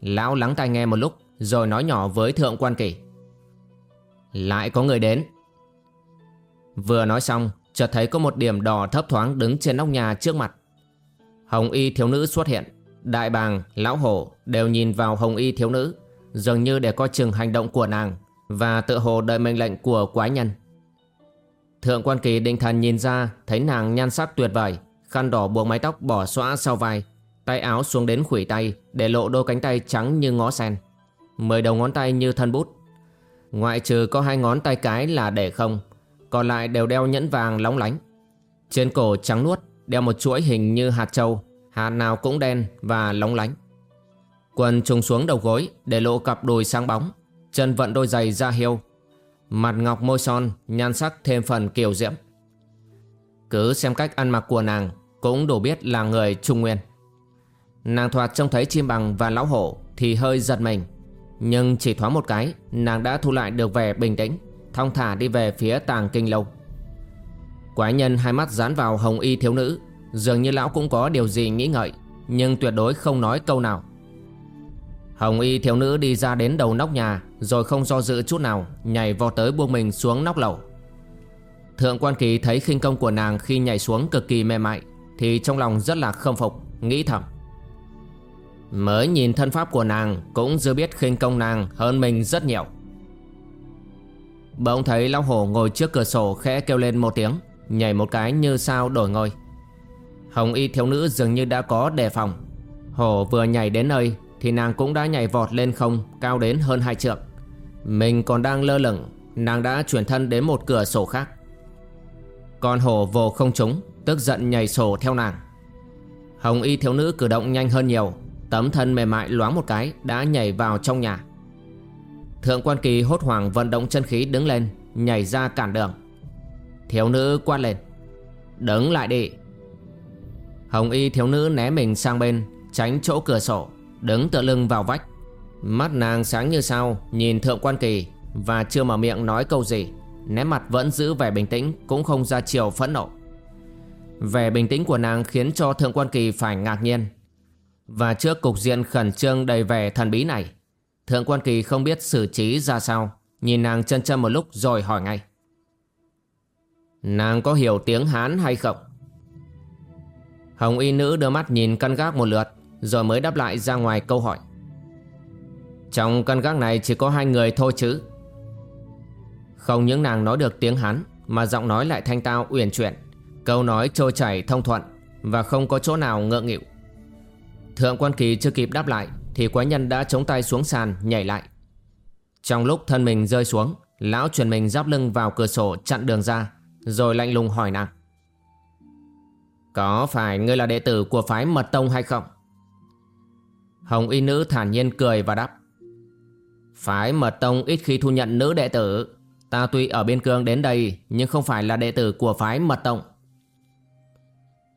Lão lắng tai nghe một lúc Rồi nói nhỏ với thượng quan kỷ. Lại có người đến. Vừa nói xong chợt thấy có một điểm đỏ thấp thoáng đứng trên nóc nhà trước mặt. Hồng y thiếu nữ xuất hiện. Đại bàng, lão hổ đều nhìn vào hồng y thiếu nữ Dường như để coi chừng hành động của nàng Và tự hồ đợi mệnh lệnh của quái nhân. Thượng quan kỳ định thần nhìn ra, Thấy nàng nhan sắc tuyệt vời, Khăn đỏ buộc mái tóc bỏ xõa sau vai, Tay áo xuống đến khủy tay, Để lộ đôi cánh tay trắng như ngó sen. Mười đầu ngón tay như thân bút. Ngoại trừ có hai ngón tay cái là để không, Còn lại đều đeo nhẫn vàng lóng lánh. Trên cổ trắng nuốt, Đeo một chuỗi hình như hạt trâu Hạt nào cũng đen và lóng lánh. Quần trùng xuống đầu gối, Để lộ cặp đùi sáng bóng, Chân vận đôi giày da hiêu. Mặt ngọc môi son, Nhan sắc thêm phần kiều diễm. Cứ xem cách ăn mặc của nàng Cũng đủ biết là người Trung Nguyên. Nàng thoạt trông thấy chim bằng và lão hổ Thì hơi giật mình. Nhưng chỉ thoáng một cái, Nàng đã thu lại được vẻ bình tĩnh, Thong thả đi về phía tàng kinh lâu. Quái nhân hai mắt dán vào hồng y thiếu nữ, Dường như lão cũng có điều gì nghĩ ngợi, Nhưng tuyệt đối không nói câu nào. Hồng y thiếu nữ đi ra đến đầu nóc nhà, Rồi không do dự chút nào, Nhảy vọt tới buông mình xuống nóc lầu. Thượng quan kỳ thấy khinh công của nàng khi nhảy xuống cực kỳ mềm mại, Thì trong lòng rất là khâm phục, Nghĩ thầm. Mới nhìn thân pháp của nàng, Cũng dư biết khinh công nàng hơn mình rất nhiều. Bỗng thấy lão hổ ngồi trước cửa sổ khẽ kêu lên một tiếng, Nhảy một cái như sao đổi ngôi. Hồng y thiếu nữ dường như đã có đề phòng. Hổ vừa nhảy đến nơi thì nàng cũng đã nhảy vọt lên không, Cao đến hơn hai trượng. Mình còn đang lơ lửng, Nàng đã chuyển thân đến một cửa sổ khác. Con hổ vồ không trúng, Tức giận nhảy sổ theo nàng. Hồng y thiếu nữ cử động nhanh hơn nhiều, Tấm thân mềm mại loáng một cái Đã nhảy vào trong nhà. Thượng quan kỳ hốt hoảng vận động chân khí đứng lên, Nhảy ra cản đường. Thiếu nữ quát lên, Đứng lại đi. Hồng y thiếu nữ né mình sang bên, Tránh chỗ cửa sổ. Đứng tựa lưng vào vách. Mắt nàng sáng như sao, Nhìn thượng quan kỳ Và chưa mở miệng nói câu gì. Nét mặt vẫn giữ vẻ bình tĩnh, Cũng không ra chiều phẫn nộ. Vẻ bình tĩnh của nàng khiến cho thượng quan kỳ phải ngạc nhiên. Và trước cục diện khẩn trương đầy vẻ thần bí này, Thượng quan kỳ không biết xử trí ra sao. Nhìn nàng chân chân một lúc rồi hỏi ngay. Nàng có hiểu tiếng Hán hay không? Hồng y nữ đưa mắt nhìn căn gác một lượt. Rồi mới đáp lại ra ngoài câu hỏi. Trong căn gác này chỉ có hai người thôi chứ? Không những nàng nói được tiếng Hán, Mà giọng nói lại thanh tao, uyển chuyển. Câu nói trôi chảy, thông thuận, Và không có chỗ nào ngượng nghịu. Thượng quan kỳ chưa kịp đáp lại, Thì quái nhân đã chống tay xuống sàn, nhảy lại. Trong lúc thân mình rơi xuống, Lão truyền mình giáp lưng vào cửa sổ chặn đường ra, Rồi lạnh lùng hỏi nàng. Có phải ngươi là đệ tử của phái mật tông hay không? Hồng y nữ thản nhiên cười và đáp. Phái mật tông ít khi thu nhận nữ đệ tử. Ta tuy ở biên cương đến đây, Nhưng không phải là đệ tử của phái mật tông.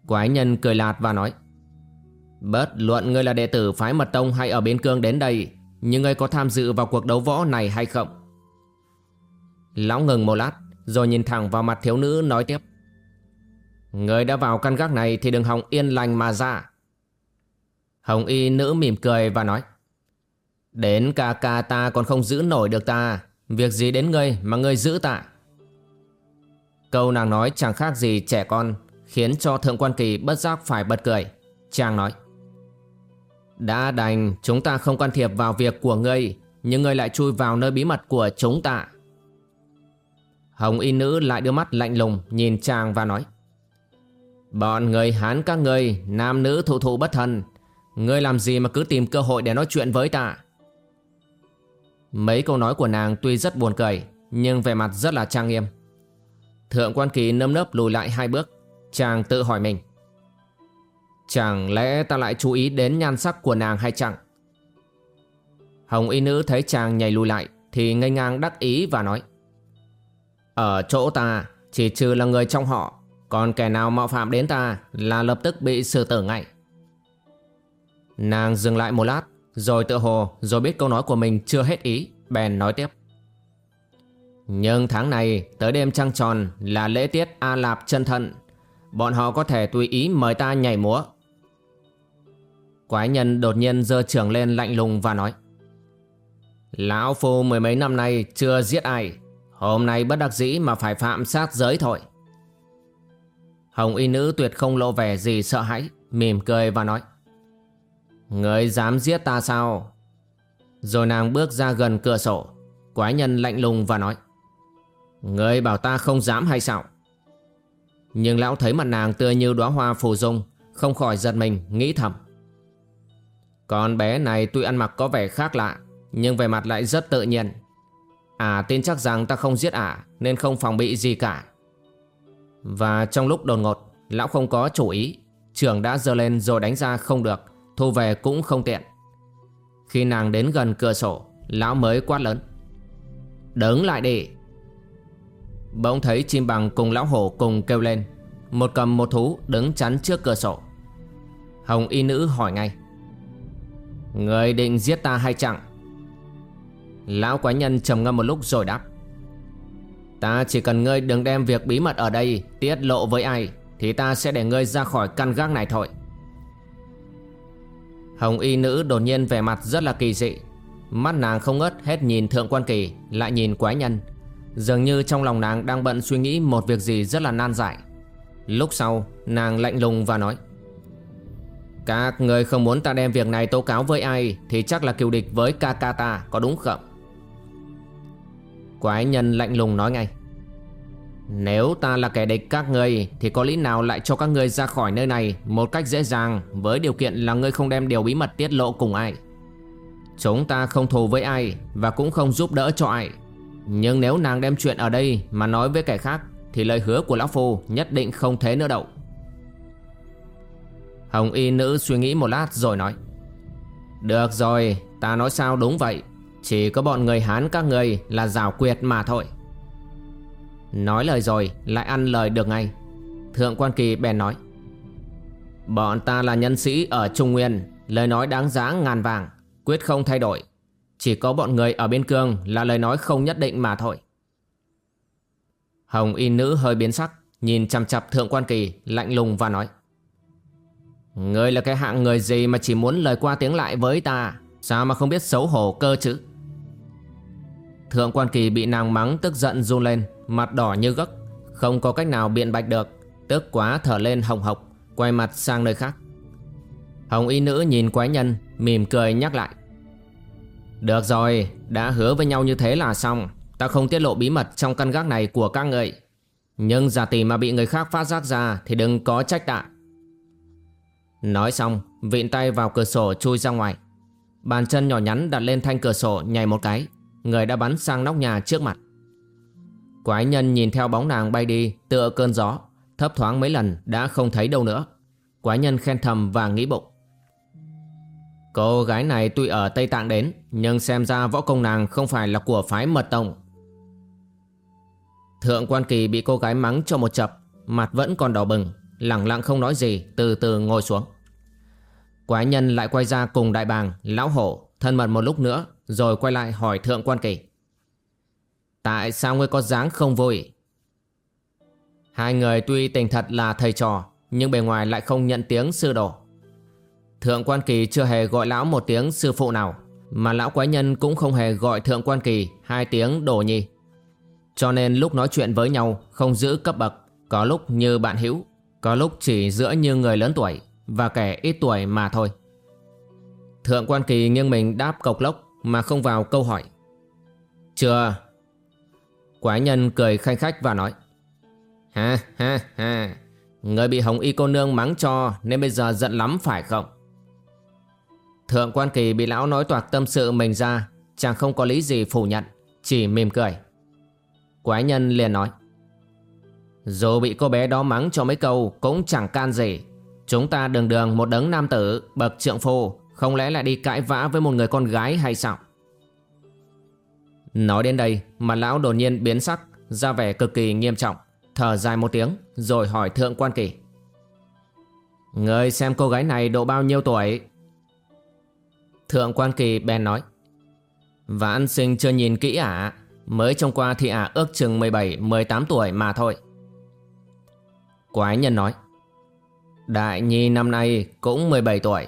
Quái nhân cười lạt và nói, Bất luận ngươi là đệ tử phái mật tông hay ở biên cương đến đây, Nhưng ngươi có tham dự vào cuộc đấu võ này hay không? Lão ngừng một lát, Rồi nhìn thẳng vào mặt thiếu nữ, nói tiếp. Ngươi đã vào căn gác này Thì đừng hòng yên lành mà ra. Hồng y nữ mỉm cười và nói, Đến ca ca ta còn không giữ nổi được ta. Việc gì đến ngươi mà ngươi giữ ta? Câu nàng nói chẳng khác gì trẻ con, Khiến cho thượng quan kỳ bất giác phải bật cười. Chàng nói, Đã đành, chúng ta không can thiệp vào việc của ngươi, Nhưng ngươi lại chui vào nơi bí mật của chúng ta. Hồng y nữ lại đưa mắt lạnh lùng Nhìn chàng và nói, Bọn người hán các ngươi, Nam nữ thụ thụ bất thần. Ngươi làm gì mà cứ tìm cơ hội để nói chuyện với ta? Mấy câu nói của nàng tuy rất buồn cười, Nhưng về mặt rất là trang nghiêm. Thượng quan kỳ nâm nấp lùi lại hai bước, Chàng tự hỏi mình. Chẳng lẽ ta lại chú ý đến nhan sắc của nàng hay chẳng Hồng y nữ thấy chàng nhảy lùi lại Thì ngây ngang đắc ý và nói. Ở chỗ ta, Chỉ trừ là người trong họ, Còn kẻ nào mạo phạm đến ta Là lập tức bị xử tử ngay. Nàng dừng lại một lát, Rồi tự hồ Rồi biết câu nói của mình chưa hết ý, Bèn nói tiếp. Nhưng tháng này, tới đêm trăng tròn Là lễ tiết A Lạp chân thận Bọn họ có thể tùy ý mời ta nhảy múa. Quái nhân đột nhiên giơ trưởng lên lạnh lùng và nói, Lão Phu mười mấy năm nay chưa giết ai. Hôm nay bất đắc dĩ mà phải phạm sát giới thôi. Hồng y nữ tuyệt không lộ vẻ gì sợ hãi, Mỉm cười và nói Người dám giết ta sao? Rồi nàng bước ra gần cửa sổ. Quái nhân lạnh lùng và nói, Người bảo ta không dám hay sao? Nhưng lão thấy mặt nàng tươi như đóa hoa phù dung, Không khỏi giật mình, nghĩ thầm. Con bé này tuy ăn mặc có vẻ khác lạ, Nhưng về mặt lại rất tự nhiên. À tin chắc rằng ta không giết ả, Nên không phòng bị gì cả. Và trong lúc đột ngột, Lão không có chủ ý. Trường đã giơ lên rồi đánh ra không được. Thu về cũng không tiện. Khi nàng đến gần cửa sổ, Lão mới quát lớn. Đứng lại đi. Bỗng thấy chim bằng cùng lão hổ cùng kêu lên. Một cầm một thú đứng chắn trước cửa sổ. Hồng y nữ hỏi ngay. Người định giết ta hay chẳng Lão quái nhân trầm ngâm một lúc rồi đáp. Ta chỉ cần ngươi đừng đem việc bí mật ở đây Tiết lộ với ai, Thì ta sẽ để ngươi ra khỏi căn gác này thôi. Hồng y nữ đột nhiên vẻ mặt rất là kỳ dị. Mắt nàng không ngớt hết nhìn thượng quan kỳ, Lại nhìn quái nhân. Dường như trong lòng nàng đang bận suy nghĩ một việc gì rất là nan giải. Lúc sau, nàng lạnh lùng và nói, Các người không muốn ta đem việc này tố cáo với ai Thì chắc là kiều địch với ca ca ta Có đúng không? Quái nhân lạnh lùng nói ngay nếu ta là kẻ địch các ngươi, Thì có lý nào lại cho các ngươi ra khỏi nơi này Một cách dễ dàng, Với điều kiện là ngươi không đem điều bí mật tiết lộ cùng ai. Chúng ta không thù với ai Và cũng không giúp đỡ cho ai. Nhưng nếu nàng đem chuyện ở đây Mà nói với kẻ khác, Thì lời hứa của Lão Phu nhất định không thế nữa đâu. Hồng y nữ suy nghĩ một lát rồi nói, Được rồi, Ta nói sao đúng vậy. Chỉ có bọn người Hán các người là rào quyệt mà thôi. Nói lời rồi, lại ăn lời được ngay. Thượng quan kỳ bèn nói, Bọn ta là nhân sĩ ở Trung Nguyên, Lời nói đáng giá ngàn vàng, Quyết không thay đổi. Chỉ có bọn người ở biên cương là lời nói không nhất định mà thôi. Hồng y nữ hơi biến sắc, Nhìn chằm chặp thượng quan kỳ, Lạnh lùng và nói, Ngươi là cái hạng người gì mà chỉ muốn lời qua tiếng lại với ta? Sao mà không biết xấu hổ cơ chứ? Thượng quan kỳ bị nàng mắng tức giận run lên. Mặt đỏ như gấc, Không có cách nào biện bạch được. Tức quá thở lên hồng hộc, Quay mặt sang nơi khác. Hồng y nữ nhìn quái nhân, Mỉm cười nhắc lại. Được rồi, Đã hứa với nhau như thế là xong. Ta không tiết lộ bí mật trong căn gác này của các người Nhưng giả tỷ mà bị người khác phát giác ra Thì đừng có trách tạ. Nói xong, Vịn tay vào cửa sổ chui ra ngoài. Bàn chân nhỏ nhắn đặt lên thanh cửa sổ nhảy một cái. Người đã bắn sang nóc nhà trước mặt. Quái nhân nhìn theo bóng nàng bay đi, Tựa cơn gió, Thấp thoáng mấy lần đã không thấy đâu nữa. Quái nhân khen thầm và nghĩ bụng. Cô gái này tuy ở Tây Tạng đến, Nhưng xem ra võ công nàng không phải là của phái mật tông. Thượng quan kỳ bị cô gái mắng cho một chập, Mặt vẫn còn đỏ bừng lặng lặng không nói gì, từ từ ngồi xuống. Quái nhân lại quay ra cùng đại bàng, Lão hổ, thân mật một lúc nữa, Rồi quay lại hỏi thượng quan kỳ. Tại sao ngươi có dáng không vui? Hai người tuy tình thật là thầy trò, Nhưng bề ngoài lại không nhận tiếng sư đồ. Thượng quan kỳ chưa hề gọi lão một tiếng sư phụ nào, Mà lão quái nhân cũng không hề gọi thượng quan kỳ Hai tiếng đồ nhi. Cho nên lúc nói chuyện với nhau Không giữ cấp bậc, Có lúc như bạn hữu, có lúc chỉ giữa như người lớn tuổi Và kẻ ít tuổi mà thôi. Thượng quan kỳ nghiêng mình đáp cộc lốc Mà không vào câu hỏi. Chưa Quái nhân cười khanh khách và nói, Ha ha ha, Người bị hồng y cô nương mắng cho Nên bây giờ giận lắm phải không? Thượng quan kỳ bị lão nói toạc tâm sự mình ra, Chàng không có lý gì phủ nhận, Chỉ mỉm cười. Quái nhân liền nói, dù bị cô bé đó mắng cho mấy câu cũng chẳng can gì. Chúng ta đường đường một đấng nam tử, Bậc trượng phu, Không lẽ lại đi cãi vã với một người con gái hay sao? Nói đến đây mà lão đột nhiên biến sắc, Ra vẻ cực kỳ nghiêm trọng, Thở dài một tiếng Rồi hỏi thượng quan kỳ. Người xem cô gái này độ bao nhiêu tuổi? Thượng quan kỳ bèn nói. Và ăn sinh chưa nhìn kỹ ả Mới trông qua thì ả ước chừng 17-18 tuổi mà thôi. Quái nhân nói. Đại Nhi năm nay cũng 17 tuổi.